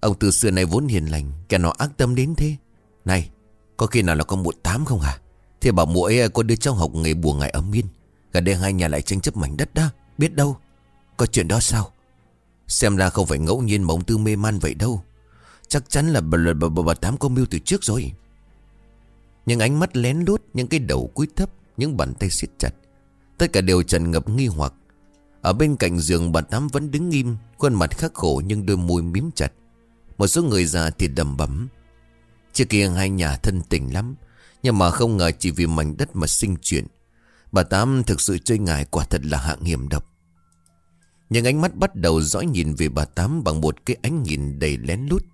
Ông từ xưa này vốn hiền lành, Kẻ nó ác tâm đến thế. Này, có khi nào là con mụ tám không à Thế bảo mụ ấy có đứa cháu học nghề bùa ngài ấm yên Gần đây hai nhà lại tranh chấp mảnh đất đó Biết đâu. Có chuyện đó sao? Xem ra không phải ngẫu nhiên mà ông tư mê man vậy đâu. Chắc chắn là bà, bà, bà, bà, bà Tám có mưu từ trước rồi. Những ánh mắt lén lút Những cái đầu cúi thấp Những bàn tay siết chặt. Tất cả đều trần ngập nghi hoặc. Ở bên cạnh giường bà Tám vẫn đứng nghiêm Khuôn mặt khắc khổ nhưng đôi môi mím chặt. Một số người già thì đầm bẩm. Trước kia hai nhà thân tình lắm Nhưng mà không ngờ chỉ vì mảnh đất mà sinh chuyện. Bà Tám thực sự chơi ngài quả thật là hạng hiểm độc. Nhưng ánh mắt bắt đầu dõi nhìn về bà Tám bằng một cái ánh nhìn đầy lén lút.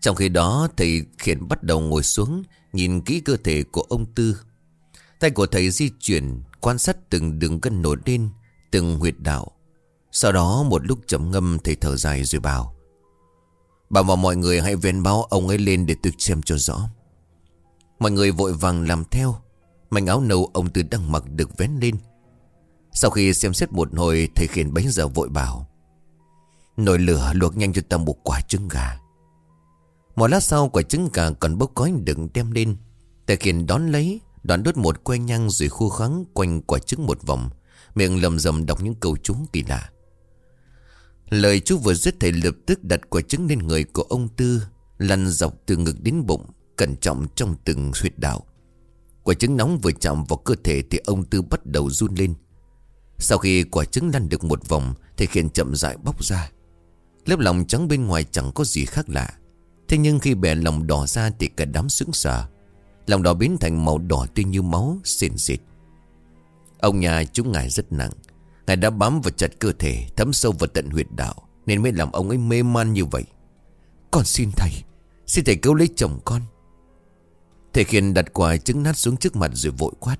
Trong khi đó, thầy khiển bắt đầu ngồi xuống, Nhìn kỹ cơ thể của ông Tư. Tay của thầy di chuyển, Quan sát từng đường cân nổi lên, Từng huyệt đạo. Sau đó, một lúc chấm ngâm, thầy thở dài rồi bảo bà và mọi người hãy ven báo ông ấy lên để tôi xem cho rõ. Mọi người vội vàng làm theo. Mảnh áo nâu ông Tư đang mặc được vén lên. Sau khi xem xét một hồi, Thầy khiển bấy giờ vội bảo, Nồi lửa luộc nhanh cho ta một quả trứng gà. Một lát sau, quả trứng gà còn bốc khói đựng đem lên. Thầy khiển đón lấy, Đoạn đốt một que nhang rồi khu khoáng quanh quả trứng một vòng. Miệng lầm rầm đọc những câu chú kỳ lạ. Lời chú vừa dứt, thầy lập tức đặt quả trứng lên người của ông Tư, Lăn dọc từ ngực đến bụng, Cẩn trọng trong từng huyệt đạo. Quả trứng nóng vừa chạm vào cơ thể Thì ông Tư bắt đầu run lên. Sau khi quả trứng lăn được một vòng thì khiển chậm rãi bóc ra. Lớp lòng trắng bên ngoài chẳng có gì khác lạ. Thế nhưng khi bẻ lòng đỏ ra Thì cả đám sững sờ. Lòng đỏ biến thành màu đỏ tươi như máu Xịn xịt. Ông nhà chúng ngài rất nặng. Ngài đã bám vào chặt cơ thể, Thấm sâu vào tận huyệt đạo, Nên mới làm ông ấy mê man như vậy. Con xin thầy Xin thầy cứu lấy chồng con. Thầy Khiên đặt quả trứng nát xuống trước mặt rồi vội quát.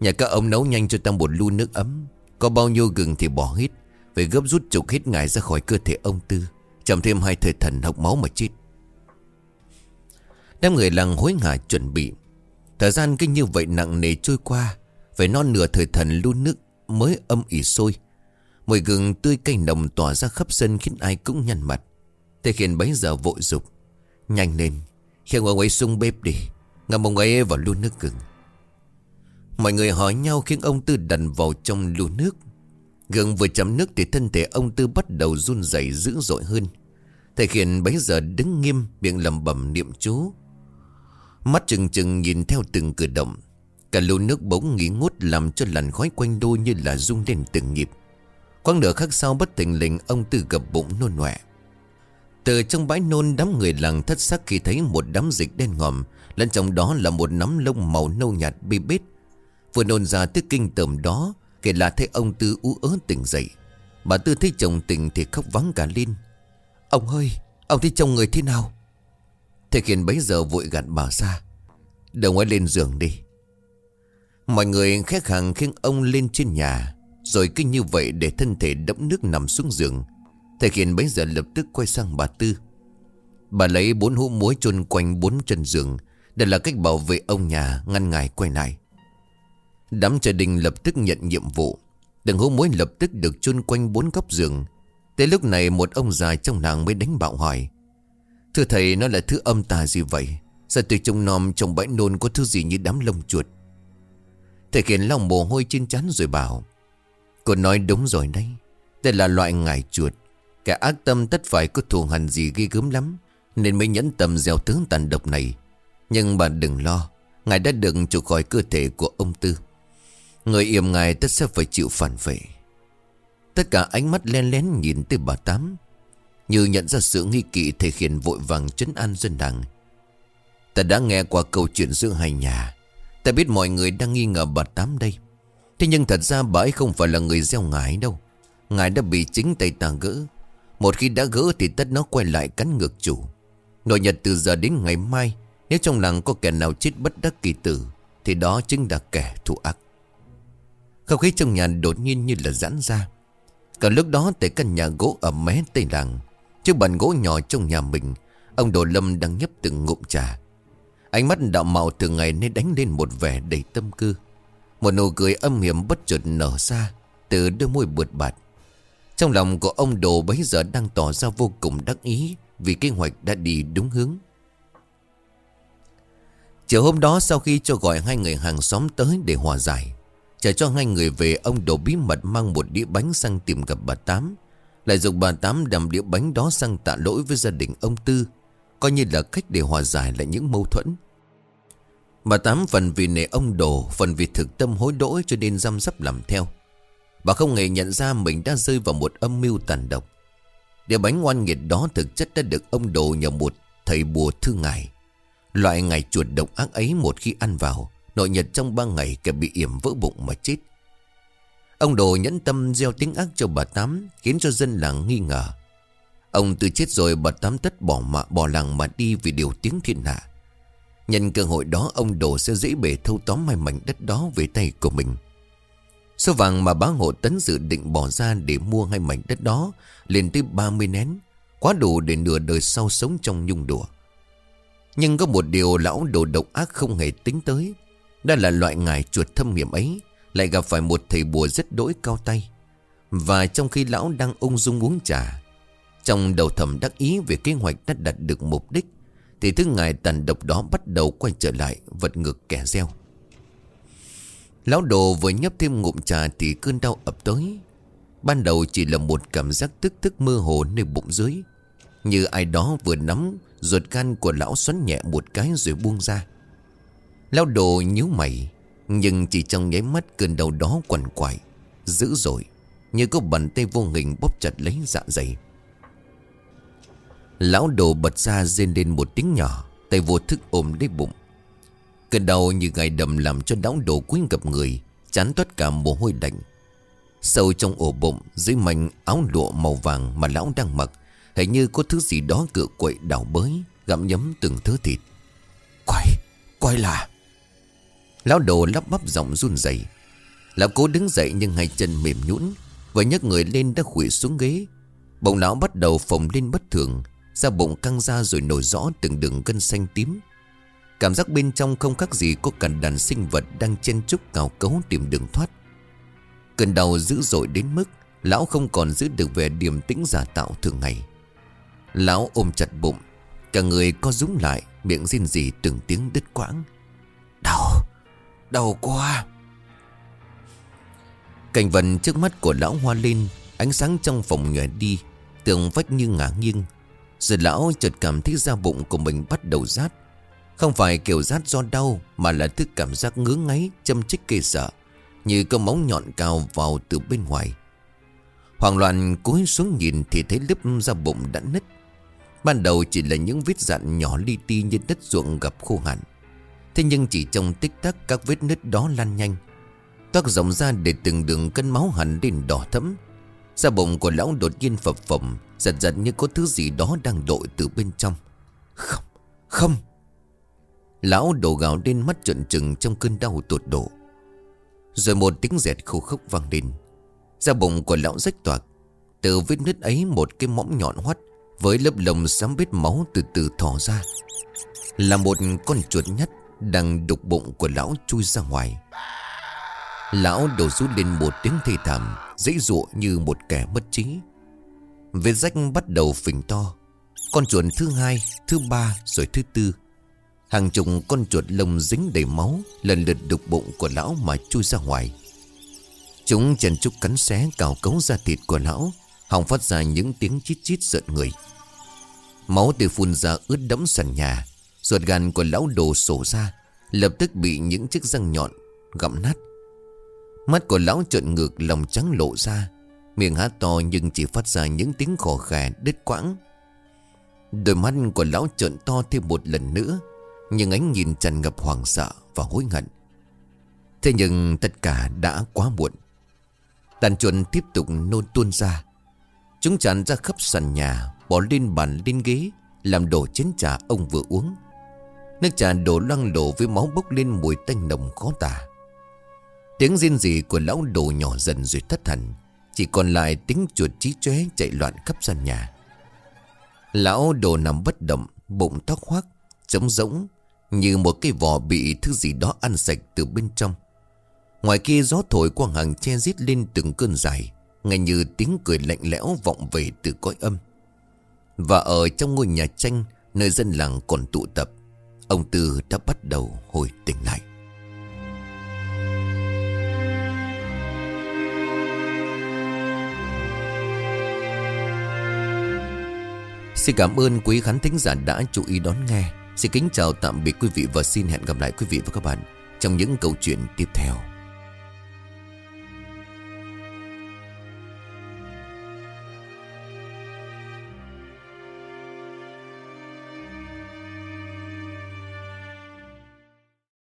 Nhà các ông nấu nhanh cho ta một lu nước ấm. Có bao nhiêu gừng thì bỏ hết, Phải gấp rút trục hết ngài ra khỏi cơ thể ông Tư, Chậm thêm hai thời thần học máu mà chết. Đám người làng hối hả chuẩn bị. Thời gian kinh như vậy nặng nề trôi qua, Phải non nửa thời thần lu nước mới âm ỉ sôi. Mùi gừng tươi cay nồng tỏa ra khắp sân khiến ai cũng nhăn mặt. Thầy Khiên bấy giờ vội dục. Nhanh lên Khiêng ông ấy xuống bếp đi. Ngâm ông ấy vào lu nước gừng. Mọi người hỏi nhau khiến ông Tư đặt vào trong lu nước. Gừng vừa chấm nước thì thân thể ông Tư bắt đầu run rẩy dữ dội hơn. Thầy khiển bấy giờ đứng nghiêm, miệng lầm bẩm niệm chú. Mắt chừng chừng nhìn theo từng cử động. Cả lưu nước bỗng nghỉ ngút làm cho làn khói quanh đôi như là rung lên từng nhịp. Quang nửa khắc sau bất tình lình, ông Tư gập bụng nôn nọe Từ trong bãi nôn đám người làng thất sắc khi thấy một đám dịch đen ngòm Lẫn trong đó là một nắm lông màu nâu nhạt bê bết Vừa nôn ra tức kinh tởm đó, Kể là thấy ông Tư ú ớ tỉnh dậy. Bà Tư thấy chồng tỉnh thì khóc vắng cả lên. Ông ơi, Ông thấy chồng người thế nào? Thầy khiển bấy giờ vội gạt bà ra. Đồng ấy lên giường đi. Mọi người khét hàng khiêng ông lên trên nhà, Rồi cứ như vậy để thân thể đẫm nước nằm xuống giường. Thầy khiển bấy giờ lập tức quay sang bà Tư. Bà lấy bốn hũ muối chôn quanh bốn chân giường đây là cách bảo vệ ông nhà ngăn ngài quay lại. Đám trời đình lập tức nhận nhiệm vụ. Từng hố muối lập tức được chôn quanh bốn góc giường. Tới lúc này một ông già trong làng mới đánh bạo hỏi, Thưa thầy, nó là thứ âm tà gì vậy? Sao từ trong nòm trong bãi nôn có thứ gì như đám lông chuột? Thầy khiến lòng mồ hôi trên chán rồi bảo, Cô nói đúng rồi đấy. Đây là loại ngải chuột. Kẻ ác tâm tất phải có thù hằn gì ghê gớm lắm. Nên mới nhẫn tâm gieo tướng tàn độc này. Nhưng bà đừng lo, Ngài đã được trục khỏi cơ thể của ông Tư. Người yểm ngài tất sẽ phải chịu phản vệ. Tất cả ánh mắt len lén nhìn từ bà Tám, Như nhận ra sự nghi kỵ thể hiện vội vàng trấn an dân đảng Ta đã nghe qua câu chuyện giữa hai nhà. Ta biết mọi người đang nghi ngờ bà Tám đây. Thế nhưng thật ra bà ấy không phải là người gieo ngải đâu. Ngài đã bị chính tay ta gỡ. Một khi đã gỡ thì tất nó quay lại cắn ngược chủ. Nội nhật từ giờ đến ngày mai nếu trong làng có kẻ nào chết bất đắc kỳ tử, Thì đó chính là kẻ thù ác. Không khí trong nhà đột nhiên như là giãn ra. Cả lúc đó, tại căn nhà gỗ ở mé tây làng, trước bàn gỗ nhỏ trong nhà mình, Ông Đồ Lâm đang nhấp từng ngụm trà. Ánh mắt đạo mạo từ ngày nay đánh lên một vẻ đầy tâm cư Một nụ cười âm hiểm bất chợt nở ra Từ đôi môi bượt bạt. Trong lòng của ông Đồ bấy giờ đang tỏ ra vô cùng đắc ý Vì kế hoạch đã đi đúng hướng. Chiều hôm đó sau khi cho gọi hai người hàng xóm tới để hòa giải Chờ cho hai người về, ông Đồ bí mật mang một đĩa bánh sang tìm gặp bà Tám. Lại dục bà Tám đầm đĩa bánh đó sang tạ lỗi với gia đình ông Tư, Coi như là cách để hòa giải lại những mâu thuẫn. Bà Tám phần vì nể ông Đồ, Phần vì thực tâm hối đỗi cho nên giam sắp làm theo. Bà không hề nhận ra mình đã rơi vào một âm mưu tàn độc. Đĩa bánh ngoan nghiệt đó thực chất đã được ông Đồ nhờ một thầy bùa thư ngài Loại ngày chuột độc ác ấy một khi ăn vào, Nội nhật trong ba ngày kẻ bị yểm vỡ bụng mà chết. Ông Đồ nhẫn tâm gieo tiếng ác cho bà Tám, Khiến cho dân làng nghi ngờ. Ông từ chết rồi bà Tám tất bỏ mạ, bỏ làng mà đi vì điều tiếng thiên hạ. Nhân cơ hội đó, ông Đồ sẽ dễ bề thâu tóm mai mảnh đất đó về tay của mình. Số vàng mà bá hộ tấn dự định bỏ ra để mua hai mảnh đất đó, lên tới 30 nén, Quá đủ để nửa đời sau sống trong nhung đùa. Nhưng có một điều lão đồ độc ác không hề tính tới. Đó là loại ngài chuột thâm hiểm ấy Lại gặp phải một thầy bùa rất đỗi cao tay. Và trong khi lão đang ung dung uống trà, Trong đầu thầm đắc ý về kế hoạch đã đạt được mục đích, Thì thứ ngài tàn độc đó bắt đầu quay trở lại vật ngược kẻ gieo. Lão đồ vừa nhấp thêm ngụm trà thì cơn đau ập tới. Ban đầu chỉ là một cảm giác tức tức mơ hồ nơi bụng dưới, Như ai đó vừa nắm ruột gan của lão xoắn nhẹ một cái rồi buông ra. Lão đồ nhíu mày, Nhưng chỉ trong nháy mắt cơn đau đó quằn quại, Dữ dội, Như có bàn tay vô hình bóp chặt lấy dạ dày. Lão đồ bật ra rên lên một tiếng nhỏ, Tay vô thức ôm lấy bụng. Cơn đau như gai đầm làm cho lão đồ quý gặp người, Chán toát cả mồ hôi lạnh. Sâu trong ổ bụng, Dưới mảnh áo lụa màu vàng mà lão đang mặc Hình như có thứ gì đó cựa quậy đảo bới Gặm nhấm từng thứ thịt. Quay, quay là? Lão đồ lắp bắp giọng run rẩy. Lão cố đứng dậy nhưng hai chân mềm nhũn và nhấc người lên đã khủy xuống ghế. Bỗng lão bắt đầu phồng lên bất thường Da bụng căng ra rồi nổi rõ từng đường gân xanh tím. Cảm giác bên trong không khác gì có cả đàn sinh vật đang chen chúc cào cấu tìm đường thoát. Cơn đau dữ dội đến mức Lão không còn giữ được vẻ điềm tĩnh giả tạo thường ngày. Lão ôm chặt bụng. Cả người co rúm lại, Miệng xin gì từng tiếng đứt quãng. Đau Đau quá. Cảnh vật trước mắt của lão hoa lên, Ánh sáng trong phòng nhòe đi, Tường vách như ngả nghiêng. Rồi lão chợt cảm thấy da bụng của mình bắt đầu rát. Không phải kiểu rát do đau, Mà là thức cảm giác ngứa ngáy, Châm chích kê sợ, Như có móng nhọn cao vào từ bên ngoài. Hoàng loạn cúi xuống nhìn Thì thấy lớp da bụng đã nứt. Ban đầu chỉ là những vết dạn nhỏ li ti Như đất ruộng gặp khô hạn. Thế nhưng chỉ trong tích tắc Các vết nứt đó lan nhanh. Toát rộng ra để từng đường cân máu hẳn lên đỏ thẫm. Da bụng của lão đột nhiên phập phồng Giật giật như có thứ gì đó đang đội từ bên trong. Không, không. Lão đổ gào lên mắt trợn trừng trong cơn đau tột độ. Rồi một tiếng dẹt khô khốc vang lên. Da bụng của lão rách toạc. Từ vết nứt ấy một cái mõm nhọn hoắt với lớp lồng xám bết máu từ từ thò ra. Là một con chuột nhắt Đang đục bụng của lão chui ra ngoài. Lão đổ rút lên một tiếng thê thảm Dãy dụa như một kẻ mất trí. Vết rách bắt đầu phình to. Con chuột thứ hai, Thứ ba, rồi thứ tư. Hàng chục con chuột lông dính đầy máu Lần lượt đục bụng của lão mà chui ra ngoài. Chúng chèn chúc cắn xé cào cấu ra thịt của lão Hồng phát ra những tiếng chít chít giận người. Máu từ phun ra ướt đẫm sàn nhà, Ruột gan của lão đồ sổ ra, Lập tức bị những chiếc răng nhọn Gặm nát. Mắt của lão trợn ngược, lòng trắng lộ ra, Miệng há to nhưng chỉ phát ra những tiếng khò khè đứt quãng. Đôi mắt của lão trợn to thêm một lần nữa, Nhưng ánh nhìn tràn ngập hoàng sợ và hối hận. Thế nhưng tất cả đã quá muộn. Đàn chuột tiếp tục nôn tuôn ra Chúng tràn ra khắp sàn nhà Bỏ lên bàn lên ghế Làm đổ chén trà ông vừa uống. Nước trà đổ loang lổ với máu bốc lên mùi tanh nồng khó tả. Tiếng riêng gì của lão đồ nhỏ dần rồi thất thần, Chỉ còn lại tiếng chuột trí chóe chạy loạn khắp sàn nhà. Lão đồ nằm bất động Bụng tóc hoác Trống rỗng Như một cái vỏ bị thứ gì đó ăn sạch từ bên trong. Ngoài kia gió thổi qua hàng che rít lên từng cơn dài nghe như tiếng cười lạnh lẽo vọng về từ cõi âm. Và ở trong ngôi nhà tranh, Nơi dân làng còn tụ tập, Ông Tư đã bắt đầu hồi tỉnh lại. Xin cảm ơn quý khán thính giả đã chú ý đón nghe. Xin kính chào tạm biệt quý vị và xin hẹn gặp lại quý vị và các bạn Trong những câu chuyện tiếp theo.